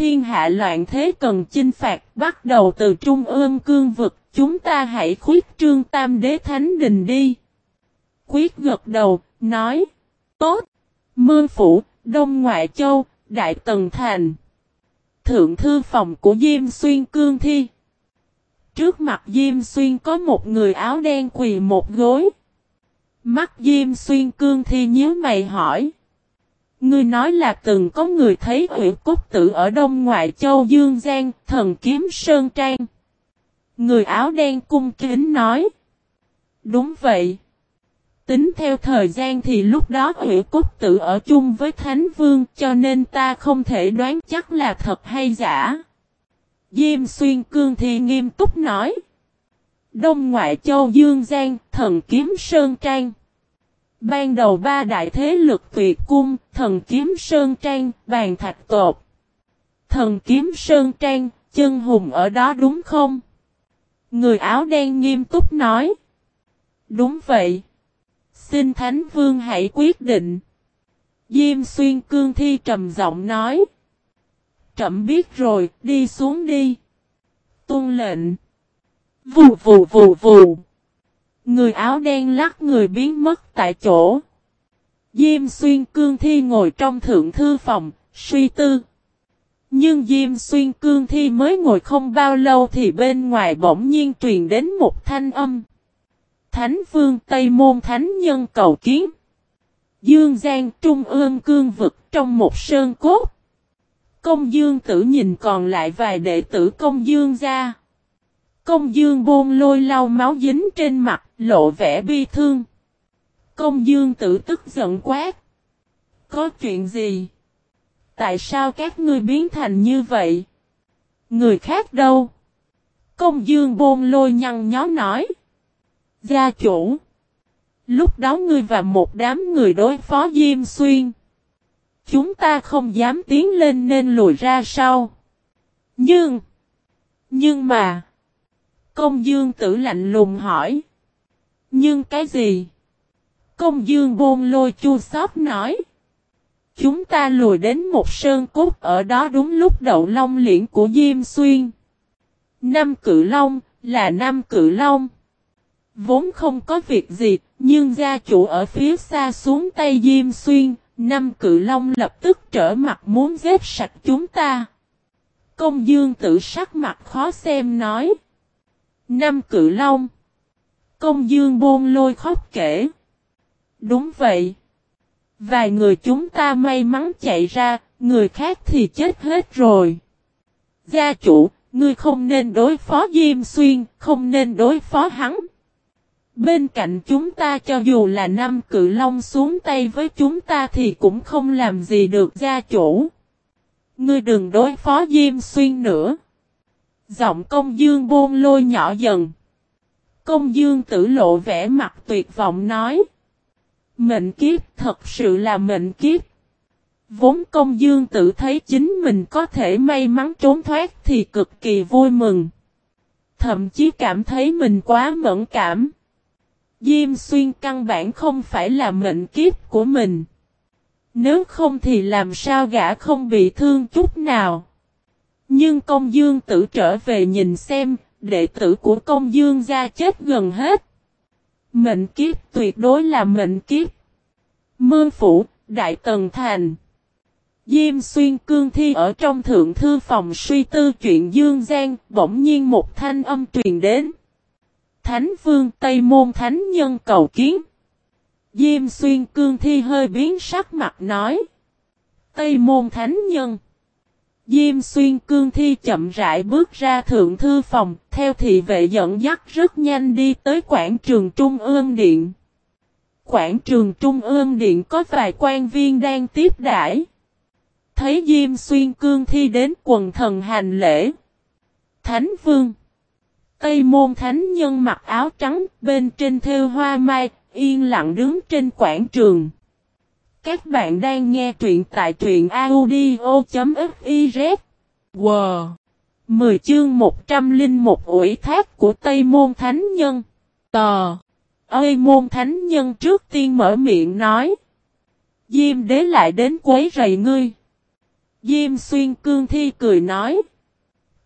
Thiên hạ loạn thế cần chinh phạt bắt đầu từ trung ương cương vực Chúng ta hãy khuyết trương tam đế thánh đình đi. Quyết gật đầu, nói. Tốt. Mương Phủ, Đông Ngoại Châu, Đại Tần Thành. Thượng thư phòng của Diêm Xuyên Cương Thi. Trước mặt Diêm Xuyên có một người áo đen quỳ một gối. Mắt Diêm Xuyên Cương Thi nhớ mày hỏi. Ngươi nói là từng có người thấy huyện cốt tử ở Đông Ngoại Châu Dương Giang, thần kiếm Sơn Trang. Người áo đen cung kính nói. Đúng vậy. Tính theo thời gian thì lúc đó huyện Cốt Tử ở chung với Thánh Vương cho nên ta không thể đoán chắc là thật hay giả. Diêm Xuyên Cương thì nghiêm túc nói. Đông Ngoại Châu Dương Giang, Thần Kiếm Sơn Trang. Ban đầu ba đại thế lực tuyệt cung, Thần Kiếm Sơn Trang, Bàn Thạch Tột. Thần Kiếm Sơn Trang, chân hùng ở đó đúng không? Người áo đen nghiêm túc nói. Đúng vậy. Xin Thánh Vương hãy quyết định. Diêm xuyên cương thi trầm giọng nói. Trậm biết rồi, đi xuống đi. Tôn lệnh. Vù vù vù vù. Người áo đen lắc người biến mất tại chỗ. Diêm xuyên cương thi ngồi trong thượng thư phòng, suy tư. Nhưng Diêm Xuyên Cương Thi mới ngồi không bao lâu thì bên ngoài bỗng nhiên truyền đến một thanh âm. Thánh Vương Tây Môn Thánh Nhân cầu kiến. Dương Giang Trung ương cương vực trong một sơn cốt. Công Dương tử nhìn còn lại vài đệ tử công Dương ra. Công Dương bôn lôi lau máu dính trên mặt, lộ vẻ bi thương. Công Dương tự tức giận quát. Có chuyện gì? Tại sao các ngươi biến thành như vậy? Người khác đâu? Công dương bôn lôi nhăn nhó nói. Gia chủ. Lúc đó ngươi và một đám người đối phó Diêm Xuyên. Chúng ta không dám tiến lên nên lùi ra sau. Nhưng. Nhưng mà. Công dương tử lạnh lùng hỏi. Nhưng cái gì? Công dương bôn lôi chua xót nói. Chúng ta lùi đến một sơn cốt ở đó đúng lúc đậu long liễn của Diêm Xuyên. Năm cự long, là năm cự long. Vốn không có việc gì, nhưng gia chủ ở phía xa xuống tay Diêm Xuyên, năm cự long lập tức trở mặt muốn giết sạch chúng ta. Công dương tự sắc mặt khó xem nói. Năm cự long. Công dương bôn lôi khóc kể. Đúng vậy. Vài người chúng ta may mắn chạy ra, người khác thì chết hết rồi. Gia chủ, ngươi không nên đối phó Diêm Xuyên, không nên đối phó hắn. Bên cạnh chúng ta cho dù là năm cự long xuống tay với chúng ta thì cũng không làm gì được gia chủ. Ngươi đừng đối phó Diêm Xuyên nữa. Giọng công dương buông lôi nhỏ dần. Công dương tử lộ vẻ mặt tuyệt vọng nói. Mệnh kiếp thật sự là mệnh kiếp. Vốn công dương tự thấy chính mình có thể may mắn trốn thoát thì cực kỳ vui mừng. Thậm chí cảm thấy mình quá mẫn cảm. Diêm xuyên căn bản không phải là mệnh kiếp của mình. Nếu không thì làm sao gã không bị thương chút nào. Nhưng công dương tử trở về nhìn xem, đệ tử của công dương gia chết gần hết. Mệnh kiếp tuyệt đối là mệnh kiếp. Mương Phủ, Đại Tần Thành. Diêm xuyên cương thi ở trong thượng thư phòng suy tư chuyện Dương gian bỗng nhiên một thanh âm truyền đến. Thánh vương Tây Môn Thánh Nhân cầu kiến. Diêm xuyên cương thi hơi biến sắc mặt nói. Tây môn thánh nhân. Diêm xuyên cương thi chậm rãi bước ra thượng thư phòng, theo thị vệ dẫn dắt rất nhanh đi tới quảng trường Trung ương Điện. Quảng trường Trung ương Điện có vài quan viên đang tiếp đãi. Thấy Diêm xuyên cương thi đến quần thần hành lễ. Thánh vương. Tây môn thánh nhân mặc áo trắng, bên trên thêu hoa mai, yên lặng đứng trên quảng trường. Các bạn đang nghe truyện tại truyện audio.fiz. Wow! 10 chương 101 ủy thác của Tây Môn Thánh Nhân. Tò! Ơi Môn Thánh Nhân trước tiên mở miệng nói. Diêm đế lại đến quấy rầy ngươi. Diêm xuyên cương thi cười nói.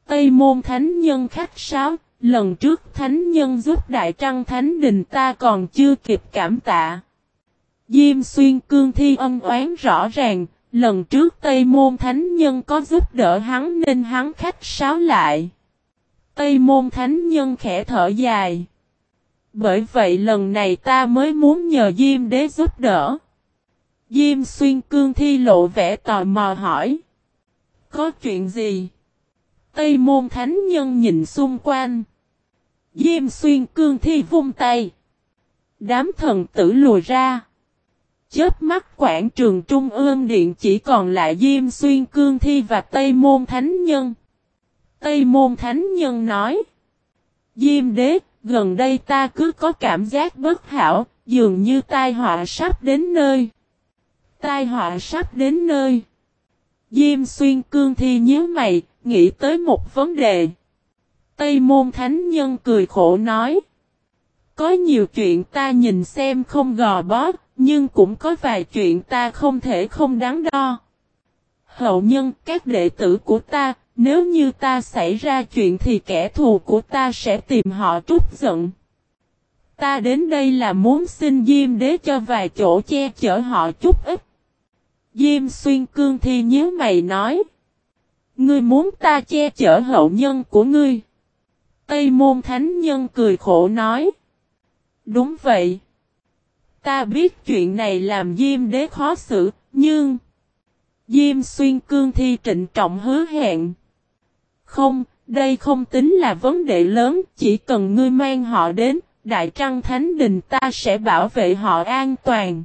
Tây Môn Thánh Nhân khách sáo, lần trước Thánh Nhân giúp Đại Trăng Thánh Đình ta còn chưa kịp cảm tạ. Diêm xuyên cương thi ân oán rõ ràng, lần trước Tây Môn Thánh Nhân có giúp đỡ hắn nên hắn khách sáo lại. Tây Môn Thánh Nhân khẽ thở dài. Bởi vậy lần này ta mới muốn nhờ Diêm đế giúp đỡ. Diêm xuyên cương thi lộ vẻ tò mò hỏi. Có chuyện gì? Tây Môn Thánh Nhân nhìn xung quanh. Diêm xuyên cương thi vung tay. Đám thần tử lùi ra. Chớp mắt quảng trường Trung ương Điện chỉ còn lại Diêm Xuyên Cương Thi và Tây Môn Thánh Nhân. Tây Môn Thánh Nhân nói. Diêm đế, gần đây ta cứ có cảm giác bất hảo, dường như tai họa sắp đến nơi. Tai họa sắp đến nơi. Diêm Xuyên Cương Thi nhớ mày, nghĩ tới một vấn đề. Tây Môn Thánh Nhân cười khổ nói. Có nhiều chuyện ta nhìn xem không gò bó, nhưng cũng có vài chuyện ta không thể không đáng đo. Hậu nhân, các đệ tử của ta, nếu như ta xảy ra chuyện thì kẻ thù của ta sẽ tìm họ trút giận. Ta đến đây là muốn xin Diêm đế cho vài chỗ che chở họ chút ít. Diêm xuyên cương thi nhớ mày nói. Ngươi muốn ta che chở hậu nhân của ngươi. Tây môn thánh nhân cười khổ nói. Đúng vậy. Ta biết chuyện này làm Diêm đế khó xử, nhưng... Diêm xuyên cương thi trịnh trọng hứa hẹn. Không, đây không tính là vấn đề lớn, chỉ cần ngươi mang họ đến, Đại Trăng Thánh Đình ta sẽ bảo vệ họ an toàn.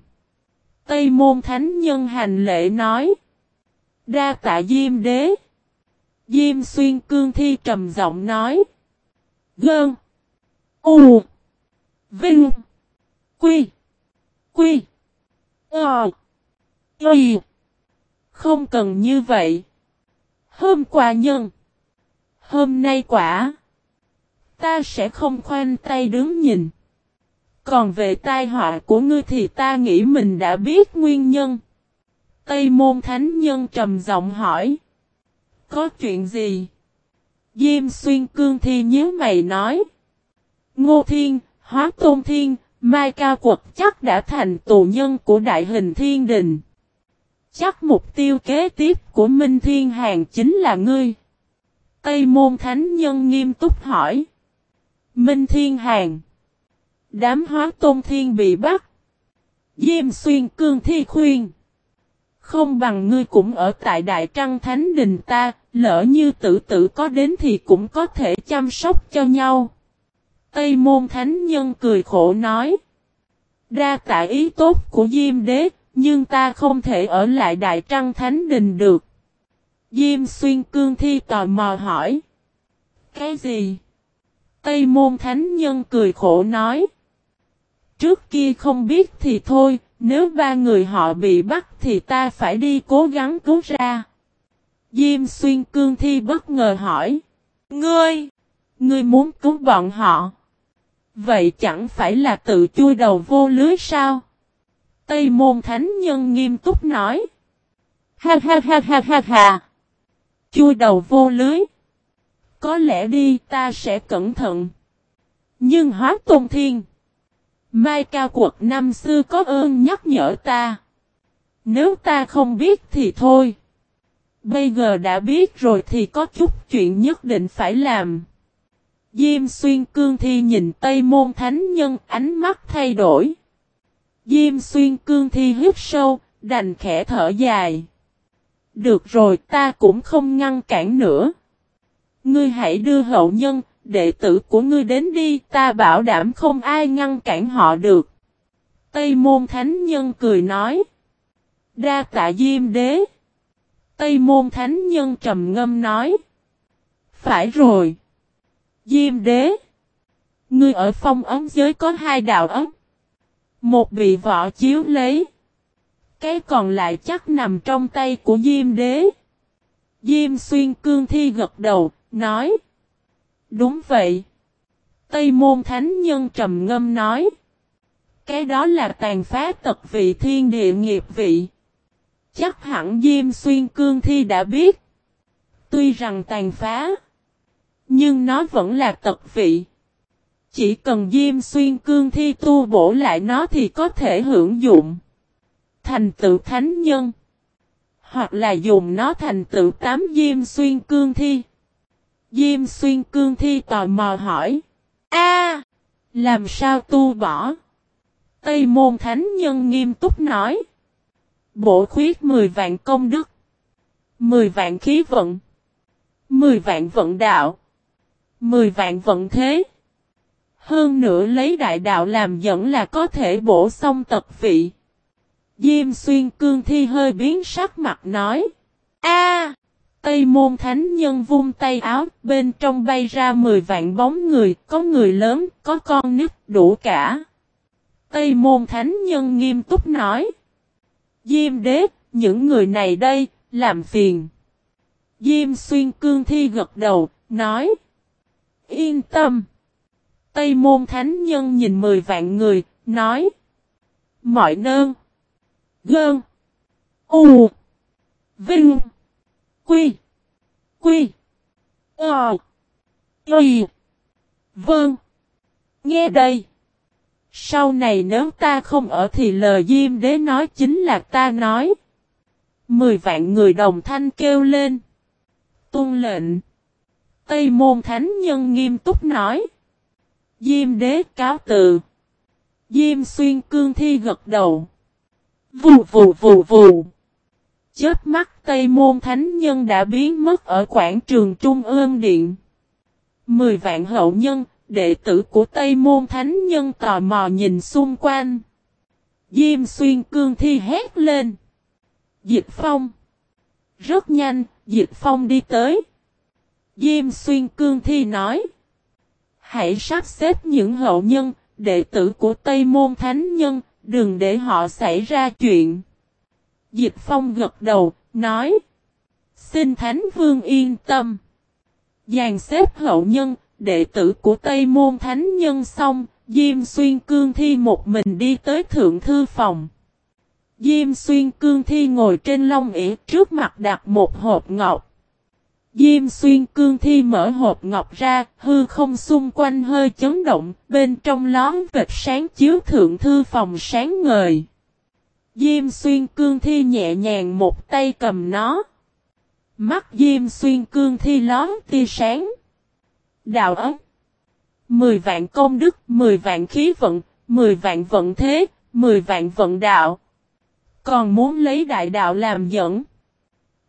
Tây Môn Thánh Nhân hành lễ nói. Đa tạ Diêm Đế. Diêm Xuyên Cương Thi trầm giọng nói. Gơn. U. Vinh. Quy. Quy. Ờ. Ừ. Không cần như vậy. Hôm qua nhân. Hôm nay quả. Ta sẽ không khoanh tay đứng nhìn. Còn về tai họa của ngươi thì ta nghĩ mình đã biết nguyên nhân. Tây môn thánh nhân trầm giọng hỏi. Có chuyện gì? Diêm xuyên cương thi nhớ mày nói. Ngô Thiên, Hóa Tôn Thiên, Mai Cao Quật chắc đã thành tù nhân của đại hình thiên đình. Chắc mục tiêu kế tiếp của Minh Thiên Hàng chính là ngươi. Tây Môn Thánh Nhân nghiêm túc hỏi. Minh Thiên Hàng. Đám hóa tôn thiên bị bắt. Diêm xuyên cương thi khuyên. Không bằng ngươi cũng ở tại Đại Trăng Thánh Đình ta, lỡ như tử tử có đến thì cũng có thể chăm sóc cho nhau. Tây môn thánh nhân cười khổ nói. Ra tại ý tốt của Diêm đế, nhưng ta không thể ở lại Đại Trăng Thánh Đình được. Diêm xuyên cương thi tò mò hỏi. Cái gì? Tây môn thánh nhân cười khổ nói. Trước kia không biết thì thôi, nếu ba người họ bị bắt thì ta phải đi cố gắng cứu ra. Diêm xuyên cương thi bất ngờ hỏi. Ngươi! Ngươi muốn cứu bọn họ? Vậy chẳng phải là tự chui đầu vô lưới sao? Tây môn thánh nhân nghiêm túc nói. Ha ha ha ha ha ha! Chui đầu vô lưới. Có lẽ đi, ta sẽ cẩn thận. Nhưng hóa tôn thiên. Mai cao quật năm xưa có ơn nhắc nhở ta. Nếu ta không biết thì thôi. Bây giờ đã biết rồi thì có chút chuyện nhất định phải làm. Diêm xuyên cương thi nhìn Tây Môn Thánh Nhân ánh mắt thay đổi. Diêm xuyên cương thi hít sâu, đành khẽ thở dài. Được rồi ta cũng không ngăn cản nữa. Ngươi hãy đưa hậu nhân, đệ tử của ngươi đến đi, ta bảo đảm không ai ngăn cản họ được. Tây môn thánh nhân cười nói. Đa tạ diêm đế. Tây môn thánh nhân trầm ngâm nói. Phải rồi. Diêm đế. Ngươi ở phong ấm giới có hai đạo ấm. Một bị võ chiếu lấy. Cái còn lại chắc nằm trong tay của Diêm đế. Diêm xuyên cương thi gật đầu, nói. Đúng vậy. Tây môn thánh nhân trầm ngâm nói. Cái đó là tàn phá tật vị thiên địa nghiệp vị. Chắc hẳn Diêm Xuyên Cương Thi đã biết. Tuy rằng tàn phá. Nhưng nó vẫn là tật vị. Chỉ cần Diêm Xuyên Cương Thi tu bổ lại nó thì có thể hưởng dụng. Thành tựu thánh nhân. Hoặc là dùng nó thành tựu tám Diêm Xuyên Cương Thi. Diêm Xuyên Cương Thi tò mò hỏi. A, Làm sao tu bỏ? Tây Môn Thánh Nhân nghiêm túc nói. Bổ khuyết 10 vạn công đức. 10 vạn khí vận. 10 vạn vận đạo. 10 vạn vận thế. Hơn nữa lấy đại đạo làm dẫn là có thể bổ xong tật vị. Diêm xuyên cương thi hơi biến sắc mặt nói. A, Tây môn thánh nhân vung tay áo, bên trong bay ra 10 vạn bóng người, có người lớn, có con nít, đủ cả. Tây môn thánh nhân nghiêm túc nói. Diêm đế, những người này đây, làm phiền. Diêm xuyên cương thi gật đầu, nói. Yên tâm. Tây môn thánh nhân nhìn mười vạn người, nói. Mọi nơn. Gơn. U. Vinh. Quy. Quy. Ờ. Y. Vâng. Nghe đây. Sau này nếu ta không ở thì lời Diêm Đế nói chính là ta nói. Mười vạn người đồng thanh kêu lên. Tôn lệnh. Tây môn thánh nhân nghiêm túc nói. Diêm đế cáo tự, Diêm xuyên cương thi gật đầu. Vù vù vù vù. Chết mắt Tây môn thánh nhân đã biến mất ở quảng trường Trung ương Điện. Mười vạn hậu nhân, đệ tử của Tây Môn Thánh Nhân tò mò nhìn xung quanh. Diêm xuyên cương thi hét lên. Dịch phong. Rất nhanh, dịch phong đi tới. Diêm xuyên cương thi nói. Hãy sắp xếp những hậu nhân, đệ tử của Tây Môn Thánh Nhân, đừng để họ xảy ra chuyện. Dịch phong gật đầu, nói. Xin Thánh Vương yên tâm. Dàn xếp hậu nhân, đệ tử của Tây Môn Thánh Nhân xong, Diêm Xuyên Cương Thi một mình đi tới Thượng Thư Phòng. Diêm Xuyên Cương Thi ngồi trên lông ỉa trước mặt đặt một hộp ngọc. Diêm Xuyên Cương Thi mở hộp ngọc ra, hư không xung quanh hơi chấn động, bên trong lón vệt sáng chiếu Thượng Thư Phòng sáng ngời. Diêm Xuyên Cương Thi nhẹ nhàng một tay cầm nó. Mắt Diêm Xuyên Cương Thi lón tia sáng. Đạo ấm. 10 vạn công đức, 10 vạn khí vận, 10 vạn vận thế, 10 vạn vận đạo. Còn muốn lấy đại đạo làm dẫn.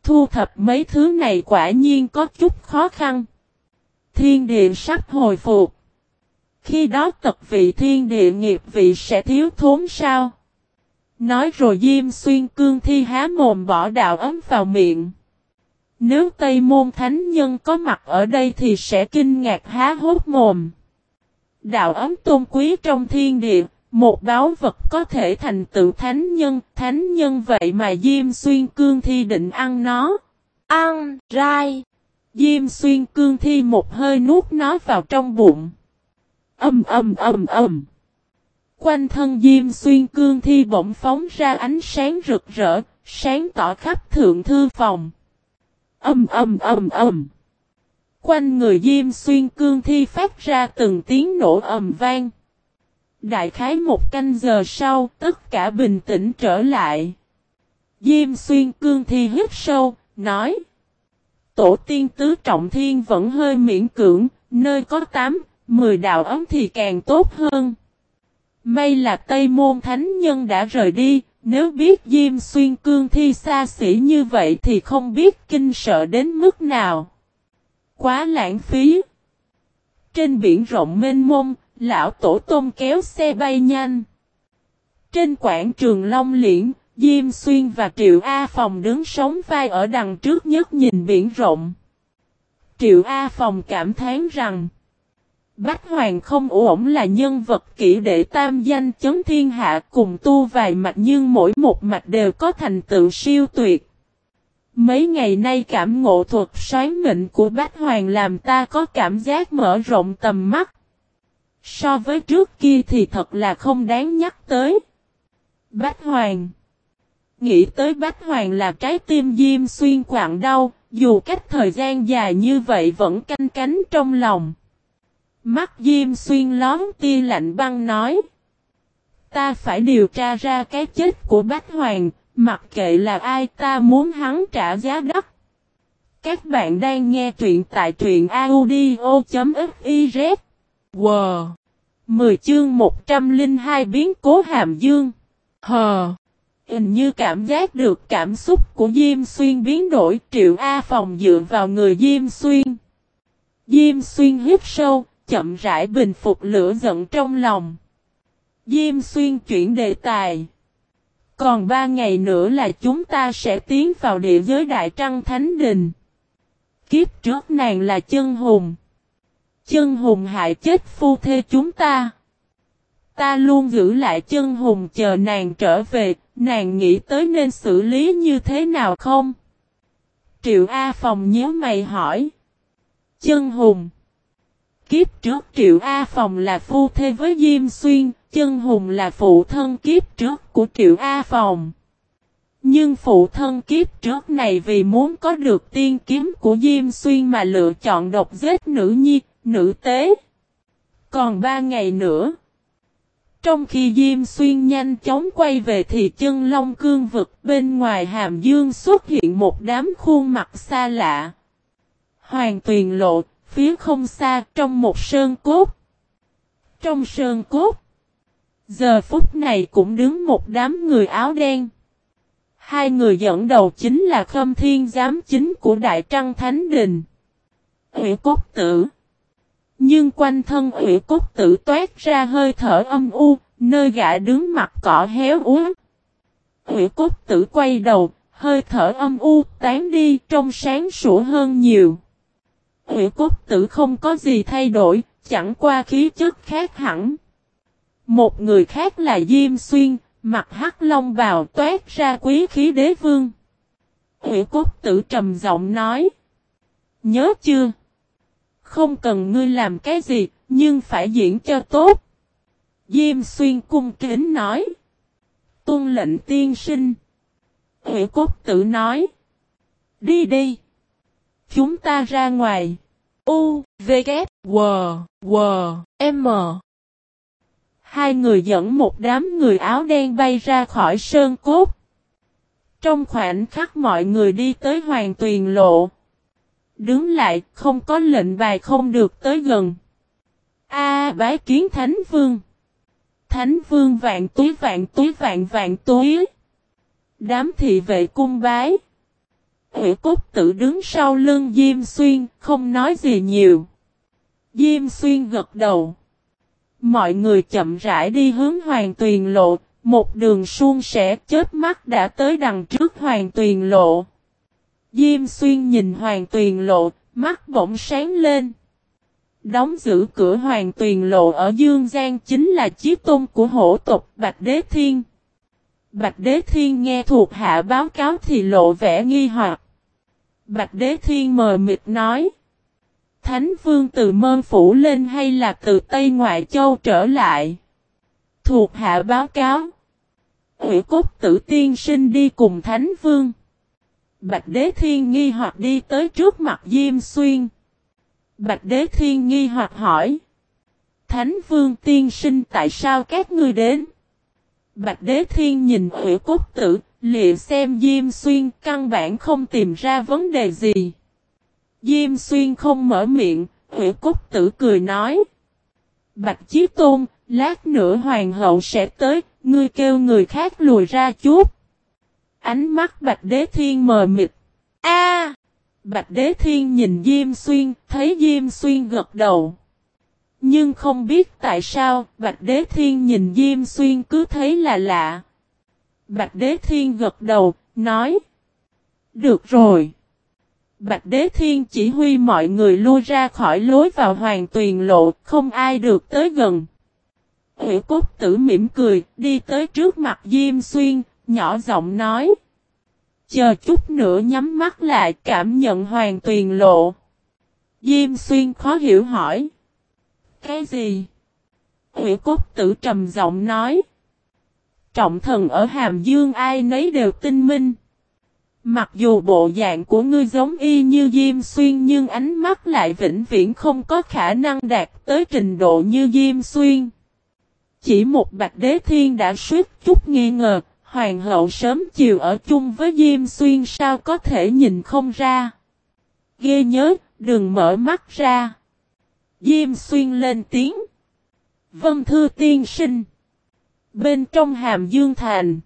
Thu thập mấy thứ này quả nhiên có chút khó khăn. Thiên địa sắp hồi phục. Khi đó tật vị thiên địa nghiệp vị sẽ thiếu thốn sao? Nói rồi Diêm Xuyên Cương Thi há mồm bỏ đạo ấm vào miệng. Nếu Tây Môn Thánh Nhân có mặt ở đây thì sẽ kinh ngạc há hốt mồm. Đạo ấm tôn quý trong thiên địa, một báo vật có thể thành tựu Thánh Nhân, Thánh Nhân vậy mà Diêm Xuyên Cương Thi định ăn nó. Ăn, rai. Diêm Xuyên Cương Thi một hơi nuốt nó vào trong bụng. Âm âm âm âm. Quanh thân Diêm Xuyên Cương Thi bỗng phóng ra ánh sáng rực rỡ, sáng tỏ khắp thượng thư phòng. Âm âm âm âm. Quanh người Diêm Xuyên Cương Thi phát ra từng tiếng nổ ầm vang. Đại khái một canh giờ sau, tất cả bình tĩnh trở lại. Diêm Xuyên Cương Thi hít sâu, nói. Tổ tiên tứ trọng thiên vẫn hơi miễn cưỡng, nơi có tám, mười đạo ấm thì càng tốt hơn. May là Tây Môn Thánh Nhân đã rời đi, nếu biết Diêm Xuyên cương thi xa xỉ như vậy thì không biết kinh sợ đến mức nào. Quá lãng phí. Trên biển rộng mênh mông, lão tổ tôm kéo xe bay nhanh. Trên quảng trường Long Liễn, Diêm Xuyên và Triệu A Phòng đứng sống vai ở đằng trước nhất nhìn biển rộng. Triệu A Phòng cảm thán rằng Bách Hoàng không ổn là nhân vật kỹ đệ tam danh chấn thiên hạ cùng tu vài mạch nhưng mỗi một mạch đều có thành tựu siêu tuyệt. Mấy ngày nay cảm ngộ thuật xoán mệnh của Bách Hoàng làm ta có cảm giác mở rộng tầm mắt. So với trước kia thì thật là không đáng nhắc tới. Bách Hoàng Nghĩ tới Bách Hoàng là trái tim Diêm Xuyên quạng đau, dù cách thời gian dài như vậy vẫn canh cánh trong lòng. Mắt Diêm Xuyên lón tia lạnh băng nói. Ta phải điều tra ra cái chết của Bách Hoàng, mặc kệ là ai ta muốn hắn trả giá đắt. Các bạn đang nghe truyện tại truyện audio.fif Wow! 10 chương 102 biến cố hàm dương. Hờ! Hình như cảm giác được cảm xúc của Diêm Xuyên biến đổi triệu A phòng dựa vào người Diêm Xuyên. Diêm Xuyên hít sâu, chậm rãi bình phục lửa giận trong lòng. Diêm Xuyên chuyển đề tài. Còn ba ngày nữa là chúng ta sẽ tiến vào địa giới Đại Trăng Thánh Đình. Kiếp trước nàng là chân hùng. Chân hùng hại chết phu thê chúng ta. Ta luôn giữ lại chân hùng chờ nàng trở về, nàng nghĩ tới nên xử lý như thế nào không? Triệu A Phòng nhớ mày hỏi. Chân hùng. Kiếp trước Triệu A Phòng là phu thê với Diêm Xuyên, chân hùng là phụ thân kiếp trước của Triệu A Phòng. Nhưng phụ thân kiếp trước này vì muốn có được tiên kiếm của Diêm Xuyên mà lựa chọn độc giết nữ nhi, nữ tế. Còn ba ngày nữa. Trong khi Diêm Xuyên nhanh chóng quay về thì chân Long Cương vực bên ngoài Hàm Dương xuất hiện một đám khuôn mặt xa lạ. Hoàng tuyền lộ, phía không xa trong một sơn cốt. Trong sơn cốt, giờ phút này cũng đứng một đám người áo đen. Hai người dẫn đầu chính là Khâm Thiên Giám chính của Đại Trăng Thánh Đình. Ủy cốt tử. Nhưng quanh thân ủy cốt tử toát ra hơi thở âm u, nơi gã đứng mặt cỏ héo úa. Ủy cốt tử quay đầu, hơi thở âm u tán đi trong sáng sủa hơn nhiều. Ủy cốt tử không có gì thay đổi, chẳng qua khí chất khác hẳn. Một người khác là Diêm Xuyên, mặt hắc long bào toát ra quý khí đế vương. Ủy cốt tử trầm giọng nói. Nhớ chưa? Không cần ngươi làm cái gì, nhưng phải diễn cho tốt. Diêm xuyên cung kính nói. Tôn lệnh tiên sinh. Huệ cốt tử nói. Đi đi. Chúng ta ra ngoài. U, V, K, W, W, M. Hai người dẫn một đám người áo đen bay ra khỏi sơn cốt. Trong khoảnh khắc mọi người đi tới hoàng tuyền lộ. Đứng lại, không có lệnh bài không được tới gần. A bái kiến Thánh Vương. Thánh Vương vạn túi vạn túi vạn vạn túi. Đám thị vệ cung bái. Hủy cốt tự đứng sau lưng Diêm Xuyên, không nói gì nhiều. Diêm Xuyên gật đầu. Mọi người chậm rãi đi hướng Hoàng Tuyền Lộ, một đường suôn sẻ chết mắt đã tới đằng trước Hoàng Tuyền Lộ. Diêm xuyên nhìn hoàng tuyền lộ, mắt bỗng sáng lên. Đóng giữ cửa hoàng tuyền lộ ở Dương Giang chính là chiếc tôn của hổ tộc Bạch Đế Thiên. Bạch Đế Thiên nghe thuộc hạ báo cáo thì lộ vẻ nghi hoặc. Bạch Đế Thiên mờ mịt nói. Thánh Vương từ mơn phủ lên hay là từ Tây Ngoại Châu trở lại? Thuộc hạ báo cáo. Hủy cốt tử tiên sinh đi cùng Thánh Vương. Bạch Đế Thiên nghi hoặc đi tới trước mặt Diêm Xuyên. Bạch Đế Thiên nghi hoặc hỏi. Thánh Vương tiên sinh tại sao các ngươi đến? Bạch Đế Thiên nhìn Ủy Cốt Tử, liệu xem Diêm Xuyên căn bản không tìm ra vấn đề gì. Diêm Xuyên không mở miệng, Ủy Cốt Tử cười nói. Bạch Chí Tôn, Lát nữa hoàng hậu sẽ tới, ngươi kêu người khác lùi ra chút. Ánh mắt Bạch Đế Thiên mờ mịt. A! Bạch Đế Thiên nhìn Diêm Xuyên, thấy Diêm Xuyên gật đầu. Nhưng không biết tại sao, Bạch Đế Thiên nhìn Diêm Xuyên cứ thấy là lạ. Bạch Đế Thiên gật đầu, nói. Được rồi. Bạch Đế Thiên chỉ huy mọi người lui ra khỏi lối vào hoàng tuyền lộ, không ai được tới gần. Hữu cốt tử mỉm cười, đi tới trước mặt Diêm Xuyên, nhỏ giọng nói. Chờ chút nữa nhắm mắt lại cảm nhận hoàng tuyền lộ. Diêm Xuyên khó hiểu hỏi. Cái gì? Hữu cốt tử trầm giọng nói. Trọng thần ở Hàm Dương ai nấy đều tinh minh. Mặc dù bộ dạng của ngươi giống y như Diêm Xuyên nhưng ánh mắt lại vĩnh viễn không có khả năng đạt tới trình độ như Diêm Xuyên. Chỉ một bạch đế thiên đã suýt chút nghi ngờ, hoàng hậu sớm chiều ở chung với Diêm Xuyên sao có thể nhìn không ra. Ghê nhớ, đừng mở mắt ra. Diêm Xuyên lên tiếng. Vân Thư Tiên Sinh. Bên trong hàm Dương Thành.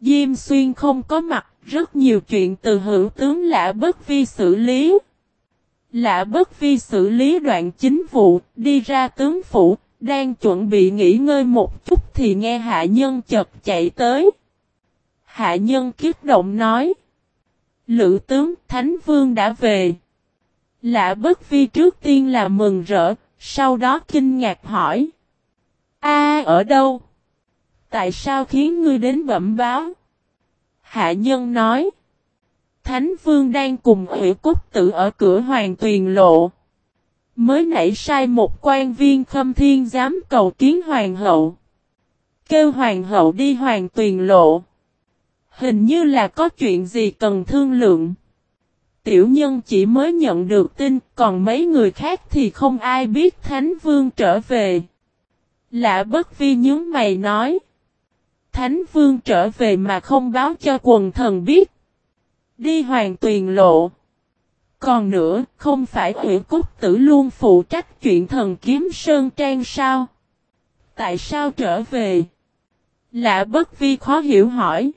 Diêm Xuyên không có mặt, rất nhiều chuyện từ hữu tướng lạ bất vi xử lý. Lạ bất vi xử lý đoạn chính vụ, đi ra tướng phủ, đang chuẩn bị nghỉ ngơi một chút thì nghe hạ nhân chợt chạy tới. Hạ nhân kiết động nói. Lữ tướng Thánh Vương đã về. Lạ bất vi trước tiên là mừng rỡ, sau đó kinh ngạc hỏi. A ở đâu? Tại sao khiến ngươi đến bẩm báo? Hạ nhân nói. Thánh Vương đang cùng ủy quốc tử ở cửa hoàng tuyền lộ. Mới nảy sai một quan viên khâm thiên dám cầu kiến hoàng hậu. Kêu hoàng hậu đi hoàng tuyền lộ. Hình như là có chuyện gì cần thương lượng. Tiểu nhân chỉ mới nhận được tin, còn mấy người khác thì không ai biết Thánh Vương trở về. Lạ bất vi nhướng mày nói. Thánh Vương trở về mà không báo cho quần thần biết. Đi hoàng tuyền lộ. Còn nữa, không phải nguyễn cúc tử luôn phụ trách chuyện thần kiếm Sơn Trang sao? Tại sao trở về? Lạ bất vi khó hiểu hỏi.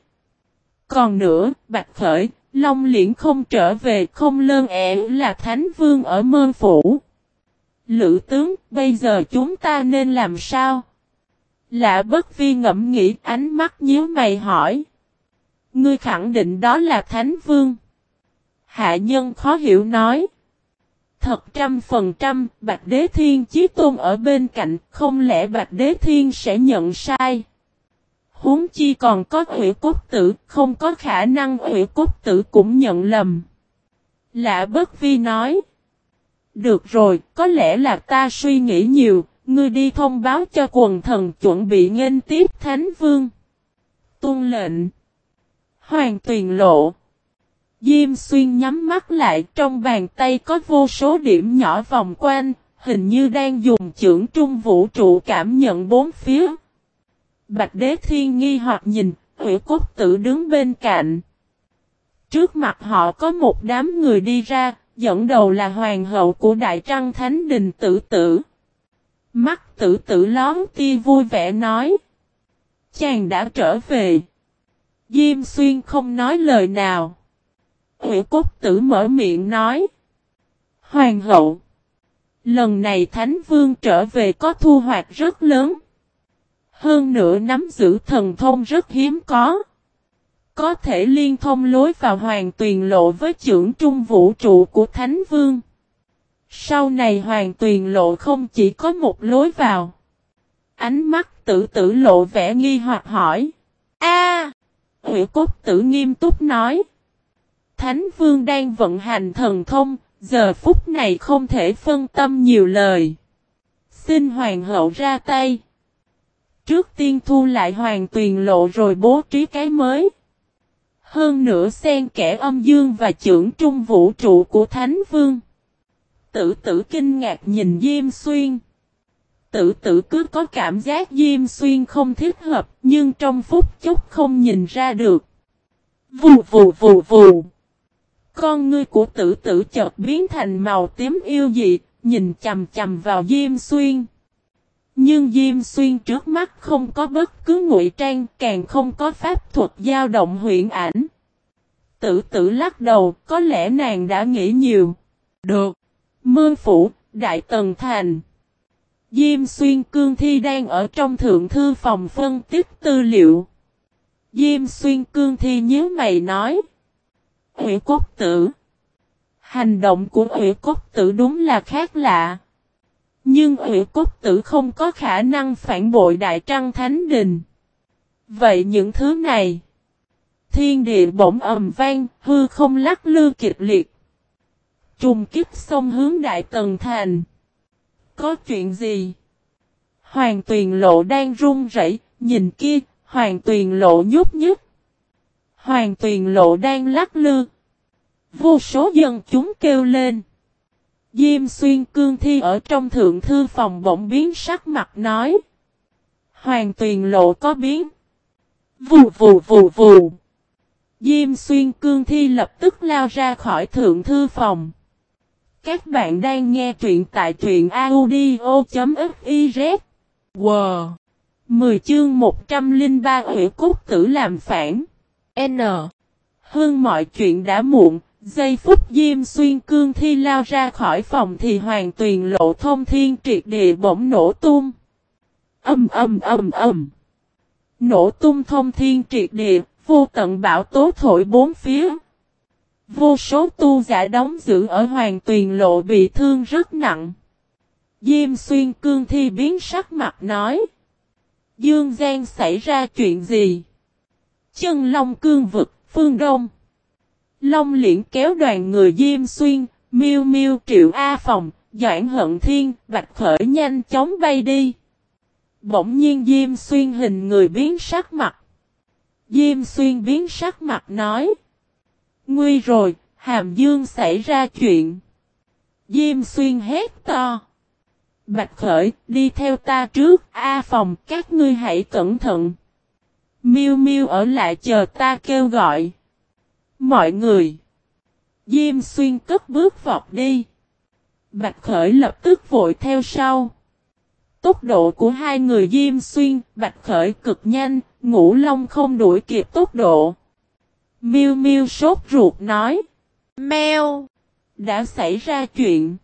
Còn nữa, Bạch Khởi, Long Liễn không trở về không lơn ẹ là Thánh Vương ở Mơn phủ. Lữ tướng, bây giờ chúng ta nên làm sao? Lạ bất vi ngẫm nghĩ ánh mắt nhíu mày hỏi. Ngươi khẳng định đó là Thánh Vương. Hạ nhân khó hiểu nói. Thật trăm phần trăm, Bạch Đế Thiên Chí Tôn ở bên cạnh, không lẽ Bạch Đế Thiên sẽ nhận sai? Huống chi còn có hủy cốt tử, không có khả năng hủy cốt tử cũng nhận lầm. Lạ bất vi nói. Được rồi, có lẽ là ta suy nghĩ nhiều, ngươi đi thông báo cho quần thần chuẩn bị nghênh tiếp Thánh Vương. Tôn lệnh. Hoàng tuyền lộ. Diêm xuyên nhắm mắt lại trong bàn tay có vô số điểm nhỏ vòng quanh, hình như đang dùng trưởng trung vũ trụ cảm nhận bốn phía. Bạch đế thiên nghi hoặc nhìn, hủy cốt tử đứng bên cạnh. Trước mặt họ có một đám người đi ra, dẫn đầu là hoàng hậu của Đại Trăng Thánh Đình tử tử. Mắt tử tử lón ti vui vẻ nói. Chàng đã trở về. Diêm xuyên không nói lời nào. Hủy cốt tử mở miệng nói. Hoàng hậu. Lần này Thánh Vương trở về có thu hoạch rất lớn. Hơn nữa nắm giữ thần thông rất hiếm có. Có thể liên thông lối vào hoàng tuyền lộ với trưởng trung vũ trụ của Thánh Vương. Sau này hoàng tuyền lộ không chỉ có một lối vào. Ánh mắt tử tử lộ vẻ nghi hoặc hỏi. A, Hủy cốt tử nghiêm túc nói. Thánh Vương đang vận hành thần thông, giờ phút này không thể phân tâm nhiều lời. Xin hoàng hậu ra tay. Trước tiên thu lại hoàng tuyền lộ rồi bố trí cái mới. Hơn nữa xen kẻ âm dương và trưởng trung vũ trụ của Thánh Vương. Tử tử kinh ngạc nhìn Diêm Xuyên. Tử tử cứ có cảm giác Diêm Xuyên không thích hợp nhưng trong phút chốc không nhìn ra được. Vù vù vù vù. Con ngươi của tử tử chợt biến thành màu tím yêu dị, nhìn chầm chầm vào Diêm Xuyên. Nhưng Diêm Xuyên trước mắt không có bất cứ ngụy trang, càng không có pháp thuật dao động huyện ảnh. Tử tử lắc đầu, có lẽ nàng đã nghĩ nhiều. Được. Mưa phủ, Đại Tần Thành. Diêm Xuyên Cương Thi đang ở trong thượng thư phòng phân tích tư liệu. Diêm Xuyên Cương Thi nhớ mày nói. Hủy cốt tử. Hành động của Hủy cốt tử đúng là khác lạ. Nhưng Hủy cốt tử không có khả năng phản bội Đại Trăng Thánh Đình. Vậy những thứ này. Thiên địa bỗng ầm vang, hư không lắc lư kịch liệt. Trùng kích sông hướng Đại Tần Thành. Có chuyện gì? Hoàng tuyền lộ đang run rẩy, nhìn kia, hoàng tuyền lộ nhút nhút. Hoàng tuyền lộ đang lắc lư. Vô số dân chúng kêu lên. Diêm xuyên cương thi ở trong thượng thư phòng bỗng biến sắc mặt nói. Hoàng tuyền lộ có biến. Vù vù vù vù. Diêm xuyên cương thi lập tức lao ra khỏi thượng thư phòng. Các bạn đang nghe truyện tại truyện audio.fiz. Wow! 10 chương 103 Hủy cốt tử làm phản. N. Hơn mọi chuyện đã muộn, giây phút Diêm Xuyên Cương Thi lao ra khỏi phòng thì hoàng tuyền lộ thông thiên triệt địa bỗng nổ tung. Âm âm âm âm. Nổ tung thông thiên triệt địa, vô tận bão tố thổi bốn phía. Vô số tu giả đóng giữ ở hoàng tuyền lộ bị thương rất nặng. Diêm xuyên cương thi biến sắc mặt nói. Dương Giang xảy ra chuyện gì? Chân Long cương vực, phương đông. Long liễn kéo đoàn người Diêm xuyên, miêu miêu triệu A phòng, Doãn hận thiên, bạch khởi nhanh chóng bay đi. Bỗng nhiên Diêm xuyên hình người biến sắc mặt. Diêm xuyên biến sắc mặt nói. Nguy rồi, Hàm Dương xảy ra chuyện. Diêm xuyên hét to. Bạch Khởi, đi theo ta trước, A phòng, các ngươi hãy cẩn thận. Miu Miu ở lại chờ ta kêu gọi. Mọi người. Diêm xuyên cất bước vọt đi. Bạch Khởi lập tức vội theo sau. Tốc độ của hai người Diêm xuyên, Bạch Khởi cực nhanh, ngũ long không đuổi kịp tốc độ. Miu Miu sốt ruột nói. Mèo! Đã xảy ra chuyện.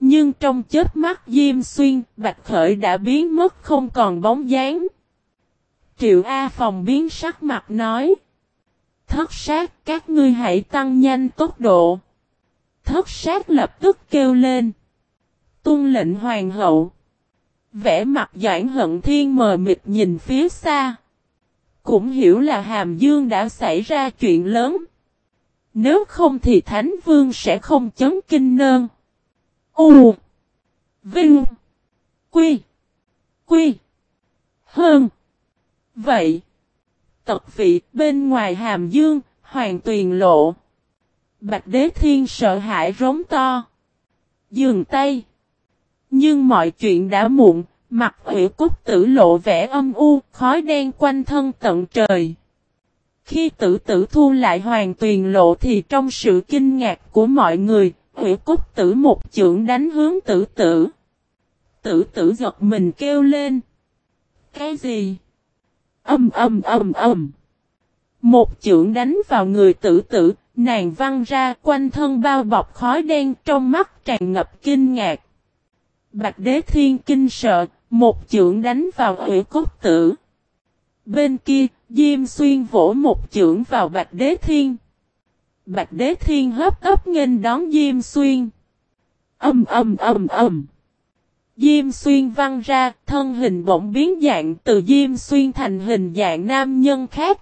Nhưng trong chết mắt Diêm Xuyên, Bạch Khởi đã biến mất không còn bóng dáng. Triệu A Phòng biến sắc mặt nói. Thất sát, các ngươi hãy tăng nhanh tốc độ. Thất sát lập tức kêu lên. Tung lệnh hoàng hậu. Vẽ mặt Doãn Hận Thiên mờ mịt nhìn phía xa. Cũng hiểu là Hàm Dương đã xảy ra chuyện lớn. Nếu không thì Thánh Vương sẽ không chấn kinh nơn. U. Vinh. Quy. Quy. Hơn. Vậy. Tật vị bên ngoài Hàm Dương, Hoàng Tuyền Lộ. Bạch Đế Thiên sợ hãi rống to. Dường tay. Nhưng mọi chuyện đã muộn, Mặt hủy cúc tử lộ vẻ âm u, khói đen quanh thân tận trời. Khi tử tử thu lại hoàng tuyền lộ thì trong sự kinh ngạc của mọi người, hủy cúc tử một chưởng đánh hướng tử tử. Tử tử giật mình kêu lên. Cái gì? Âm âm âm âm. Một chưởng đánh vào người tử tử, nàng văng ra quanh thân bao bọc khói đen trong mắt tràn ngập kinh ngạc. Bạch đế thiên kinh sợ, một chưởng đánh vào ủy cốt tử. Bên kia, Diêm Xuyên vỗ một chưởng vào Bạch Đế Thiên. Bạch Đế Thiên hấp tấp nghênh đón Diêm Xuyên. Âm âm âm âm. Diêm Xuyên văng ra, thân hình bỗng biến dạng từ Diêm Xuyên thành hình dạng nam nhân khác.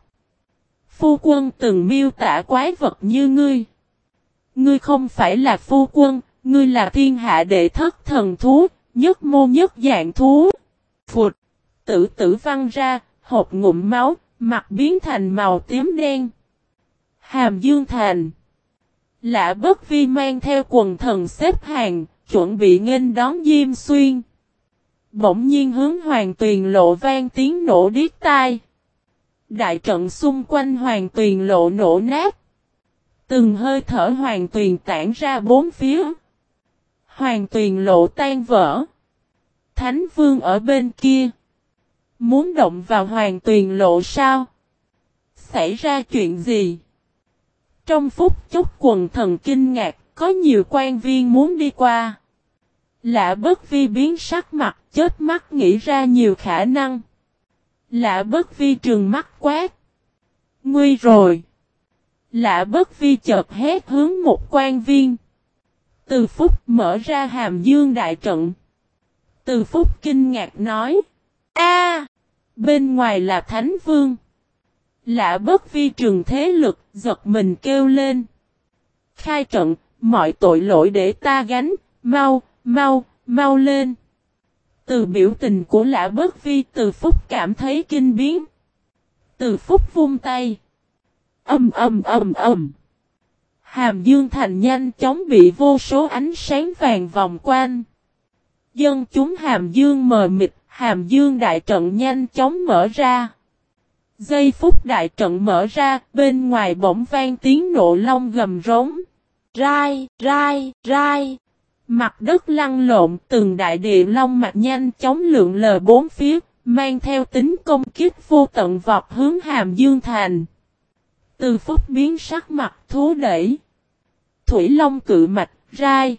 Phu quân từng miêu tả quái vật như ngươi. Ngươi không phải là phu quân, ngươi là thiên hạ đệ thất thần thú, nhất mô nhất dạng thú. Phụt, tử tử văng ra, hộp ngụm máu, mặt biến thành màu tím đen. Hàm Dương Thành Lạ bất vi mang theo quần thần xếp hàng, chuẩn bị nghênh đón Diêm Xuyên. Bỗng nhiên hướng hoàng tuyền lộ vang tiếng nổ điếc tai. Đại trận xung quanh hoàng tuyền lộ nổ nát. Từng hơi thở hoàng tuyền tản ra bốn phía. Hoàng tuyền lộ tan vỡ. Thánh vương ở bên kia. Muốn động vào hoàng tuyền lộ sao? Xảy ra chuyện gì? Trong phút chốc quần thần kinh ngạc, có nhiều quan viên muốn đi qua. Lạ bất vi biến sắc mặt, chết mắt nghĩ ra nhiều khả năng. Lạ bất vi trừng mắt quát. Nguy rồi. Lạ bất vi chợt hét hướng một quan viên. Từ phúc mở ra hàm dương đại trận. Từ phúc kinh ngạc nói. a bên ngoài là thánh vương. Lạ bất vi trừng thế lực, giật mình kêu lên. Khai trận, mọi tội lỗi để ta gánh, mau, mau, mau lên. Từ biểu tình của lã bất vi từ phúc cảm thấy kinh biến. Từ phúc vung tay. Âm âm âm âm. Hàm Dương Thành nhanh chóng bị vô số ánh sáng vàng vòng quanh. Dân chúng Hàm Dương mờ mịt, Hàm Dương đại trận nhanh chóng mở ra. Giây phút đại trận mở ra, bên ngoài bỗng vang tiếng nộ long gầm rống. Rai, rai, rai. Mặt đất lăn lộn, từng đại địa long mạch nhanh chóng lượng lờ bốn phía, mang theo tính công kích vô tận vọt hướng Hàm Dương Thành. Từ phút biến sắc mặt thú đẩy. Thủy Long cự mạch, rai.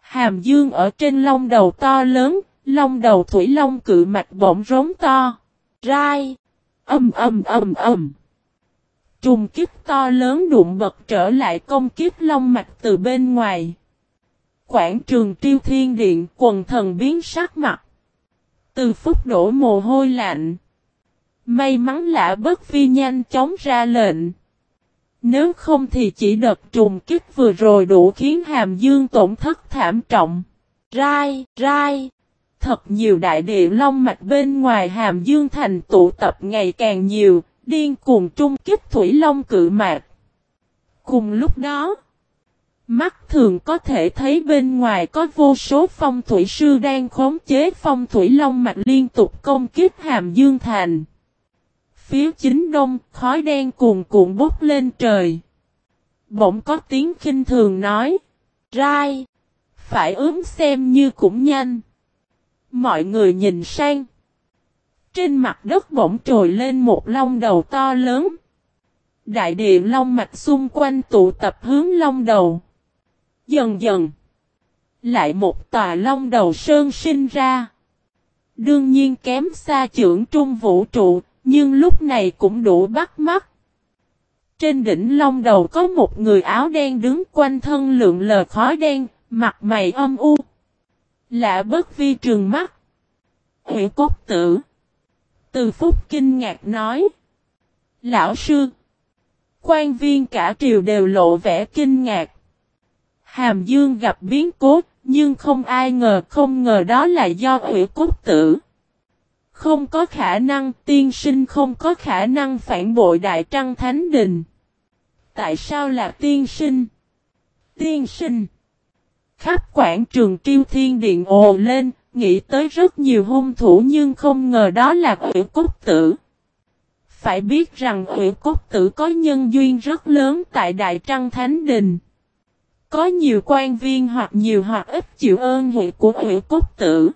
Hàm dương ở trên long đầu to lớn, long đầu Thủy Long cự mạch bỗng rống to. Rai. Âm âm âm âm. Trùng kiếp to lớn đụng bật trở lại công kiếp long mạch từ bên ngoài. Quảng trường triêu thiên điện quần thần biến sắc mặt. Từ phút đổ mồ hôi lạnh. May mắn lạ bất phi nhanh chóng ra lệnh. Nếu không thì chỉ đợt trùng kích vừa rồi đủ khiến hàm dương tổn thất thảm trọng. Rai, rai. Thật nhiều đại địa long mạch bên ngoài hàm dương thành tụ tập ngày càng nhiều, điên cuồng trung kích thủy long cự mạc. Cùng lúc đó, mắt thường có thể thấy bên ngoài có vô số phong thủy sư đang khống chế phong thủy long mạch liên tục công kích hàm dương thành. Phía chính đông, khói đen cuồn cuộn bốc lên trời. Bỗng có tiếng khinh thường nói. Rai. Phải ướm xem như cũng nhanh. Mọi người nhìn sang. Trên mặt đất bỗng trồi lên một long đầu to lớn. Đại địa long mạch xung quanh tụ tập hướng long đầu. Dần dần. Lại một tòa long đầu sơn sinh ra. Đương nhiên kém xa trưởng trung vũ trụ, nhưng lúc này cũng đủ bắt mắt. Trên đỉnh long đầu có một người áo đen đứng quanh thân lượng lờ khói đen, mặt mày âm u. Lạ bất vi trường mắt. Huyện cốt tử. Từ phút kinh ngạc nói. Lão sư. quan viên cả triều đều lộ vẻ kinh ngạc. Hàm Dương gặp biến cố, nhưng không ai ngờ không ngờ đó là do ủy cốt tử. Không có khả năng, tiên sinh không có khả năng phản bội Đại Trăng Thánh Đình. Tại sao là tiên sinh? Tiên sinh. Khắp quảng trường triêu thiên điện ồ lên, nghĩ tới rất nhiều hung thủ nhưng không ngờ đó là ủy cốt tử. Phải biết rằng ủy cốt tử có nhân duyên rất lớn tại Đại Trăng Thánh Đình. Có nhiều quan viên hoặc nhiều hoặc ít chịu ơn hệ của ủy cốt tử.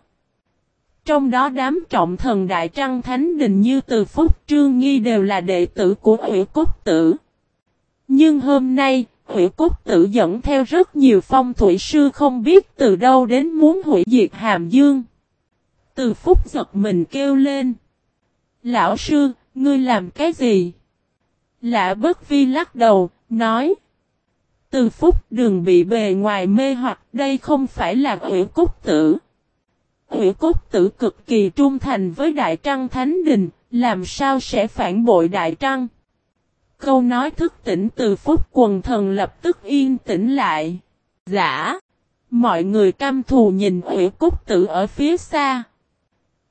Trong đó đám trọng thần Đại Trăng Thánh Đình như từ Phúc Trương Nghi đều là đệ tử của Hủy Cốt Tử. Nhưng hôm nay, Hủy Cúc Tử dẫn theo rất nhiều phong thủy sư không biết từ đâu đến muốn hủy diệt Hàm Dương. Từ Phúc giật mình kêu lên. Lão sư, ngươi làm cái gì? Lạ bất vi lắc đầu, nói. Từ Phúc đừng bị bề ngoài mê hoặc đây không phải là Hủy Cốt Tử. Hủy cốt tử cực kỳ trung thành với Đại Trăng Thánh Đình, làm sao sẽ phản bội Đại Trăng? Câu nói thức tỉnh từ phút quần thần lập tức yên tĩnh lại. Giả! Mọi người cam thù nhìn Hủy Cúc tử ở phía xa.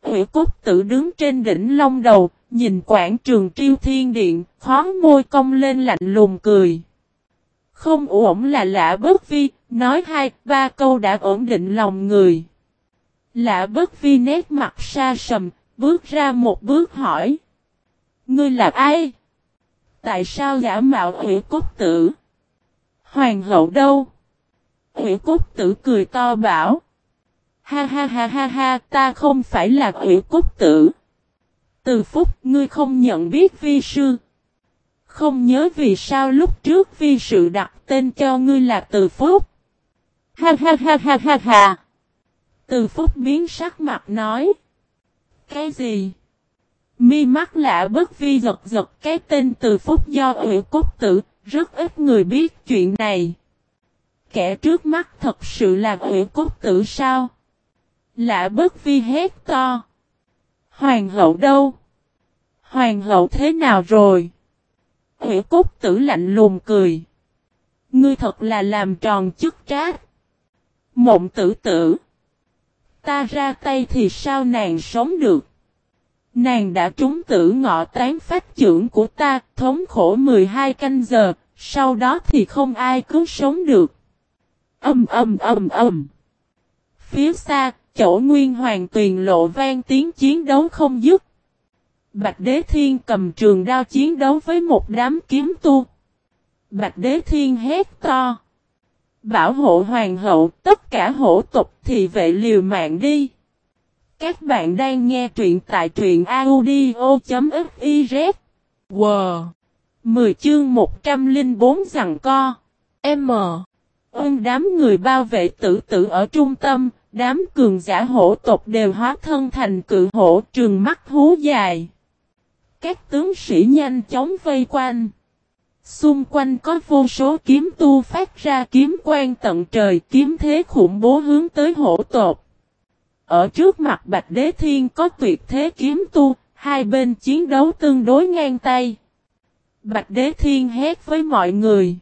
Hủy Cúc tử đứng trên đỉnh long đầu, nhìn quảng trường triêu thiên điện, khó môi cong lên lạnh lùng cười. Không ổn là lạ bất vi, nói hai, ba câu đã ổn định lòng người. Lạ bất vi nét mặt xa sầm, bước ra một bước hỏi. Ngươi là ai? Tại sao giả mạo hủy cốt tử? Hoàng hậu đâu? Hủy cốt tử cười to bảo. Ha ha ha ha ha, ta không phải là hủy cốt tử. Từ phút ngươi không nhận biết vi sư. Không nhớ vì sao lúc trước vi sự đặt tên cho ngươi là từ phúc. Ha ha ha ha ha ha. Từ phúc biến sắc mặt nói. Cái gì? Mi mắt lạ bất vi giật giật cái tên từ phúc do ủy cốt tử, rất ít người biết chuyện này. Kẻ trước mắt thật sự là ủy cốt tử sao? Lạ bất vi hét to. Hoàng hậu đâu? Hoàng hậu thế nào rồi? Ủy cốt tử lạnh lùng cười. Ngươi thật là làm tròn chức trách. Mộng tử tử. Ta ra tay thì sao nàng sống được? Nàng đã trúng tử ngọ tán phát trưởng của ta, thống khổ 12 canh giờ, sau đó thì không ai cứu sống được. Âm âm âm âm. Phía xa, chỗ nguyên hoàng tuyền lộ vang tiếng chiến đấu không dứt. Bạch Đế Thiên cầm trường đao chiến đấu với một đám kiếm tu. Bạch Đế Thiên hét to. Bảo hộ hoàng hậu, tất cả hổ tục thì vệ liều mạng đi. Các bạn đang nghe truyện tại truyện audio.fiz. Wow! 10 chương 104 rằng co. M. Ơn đám người bao vệ tử tử ở trung tâm, đám cường giả hổ tộc đều hóa thân thành cự hổ trường mắt hú dài. Các tướng sĩ nhanh chóng vây quanh. Xung quanh có vô số kiếm tu phát ra kiếm quan tận trời kiếm thế khủng bố hướng tới hổ tộc. Ở trước mặt Bạch Đế Thiên có tuyệt thế kiếm tu, hai bên chiến đấu tương đối ngang tay. Bạch Đế Thiên hét với mọi người.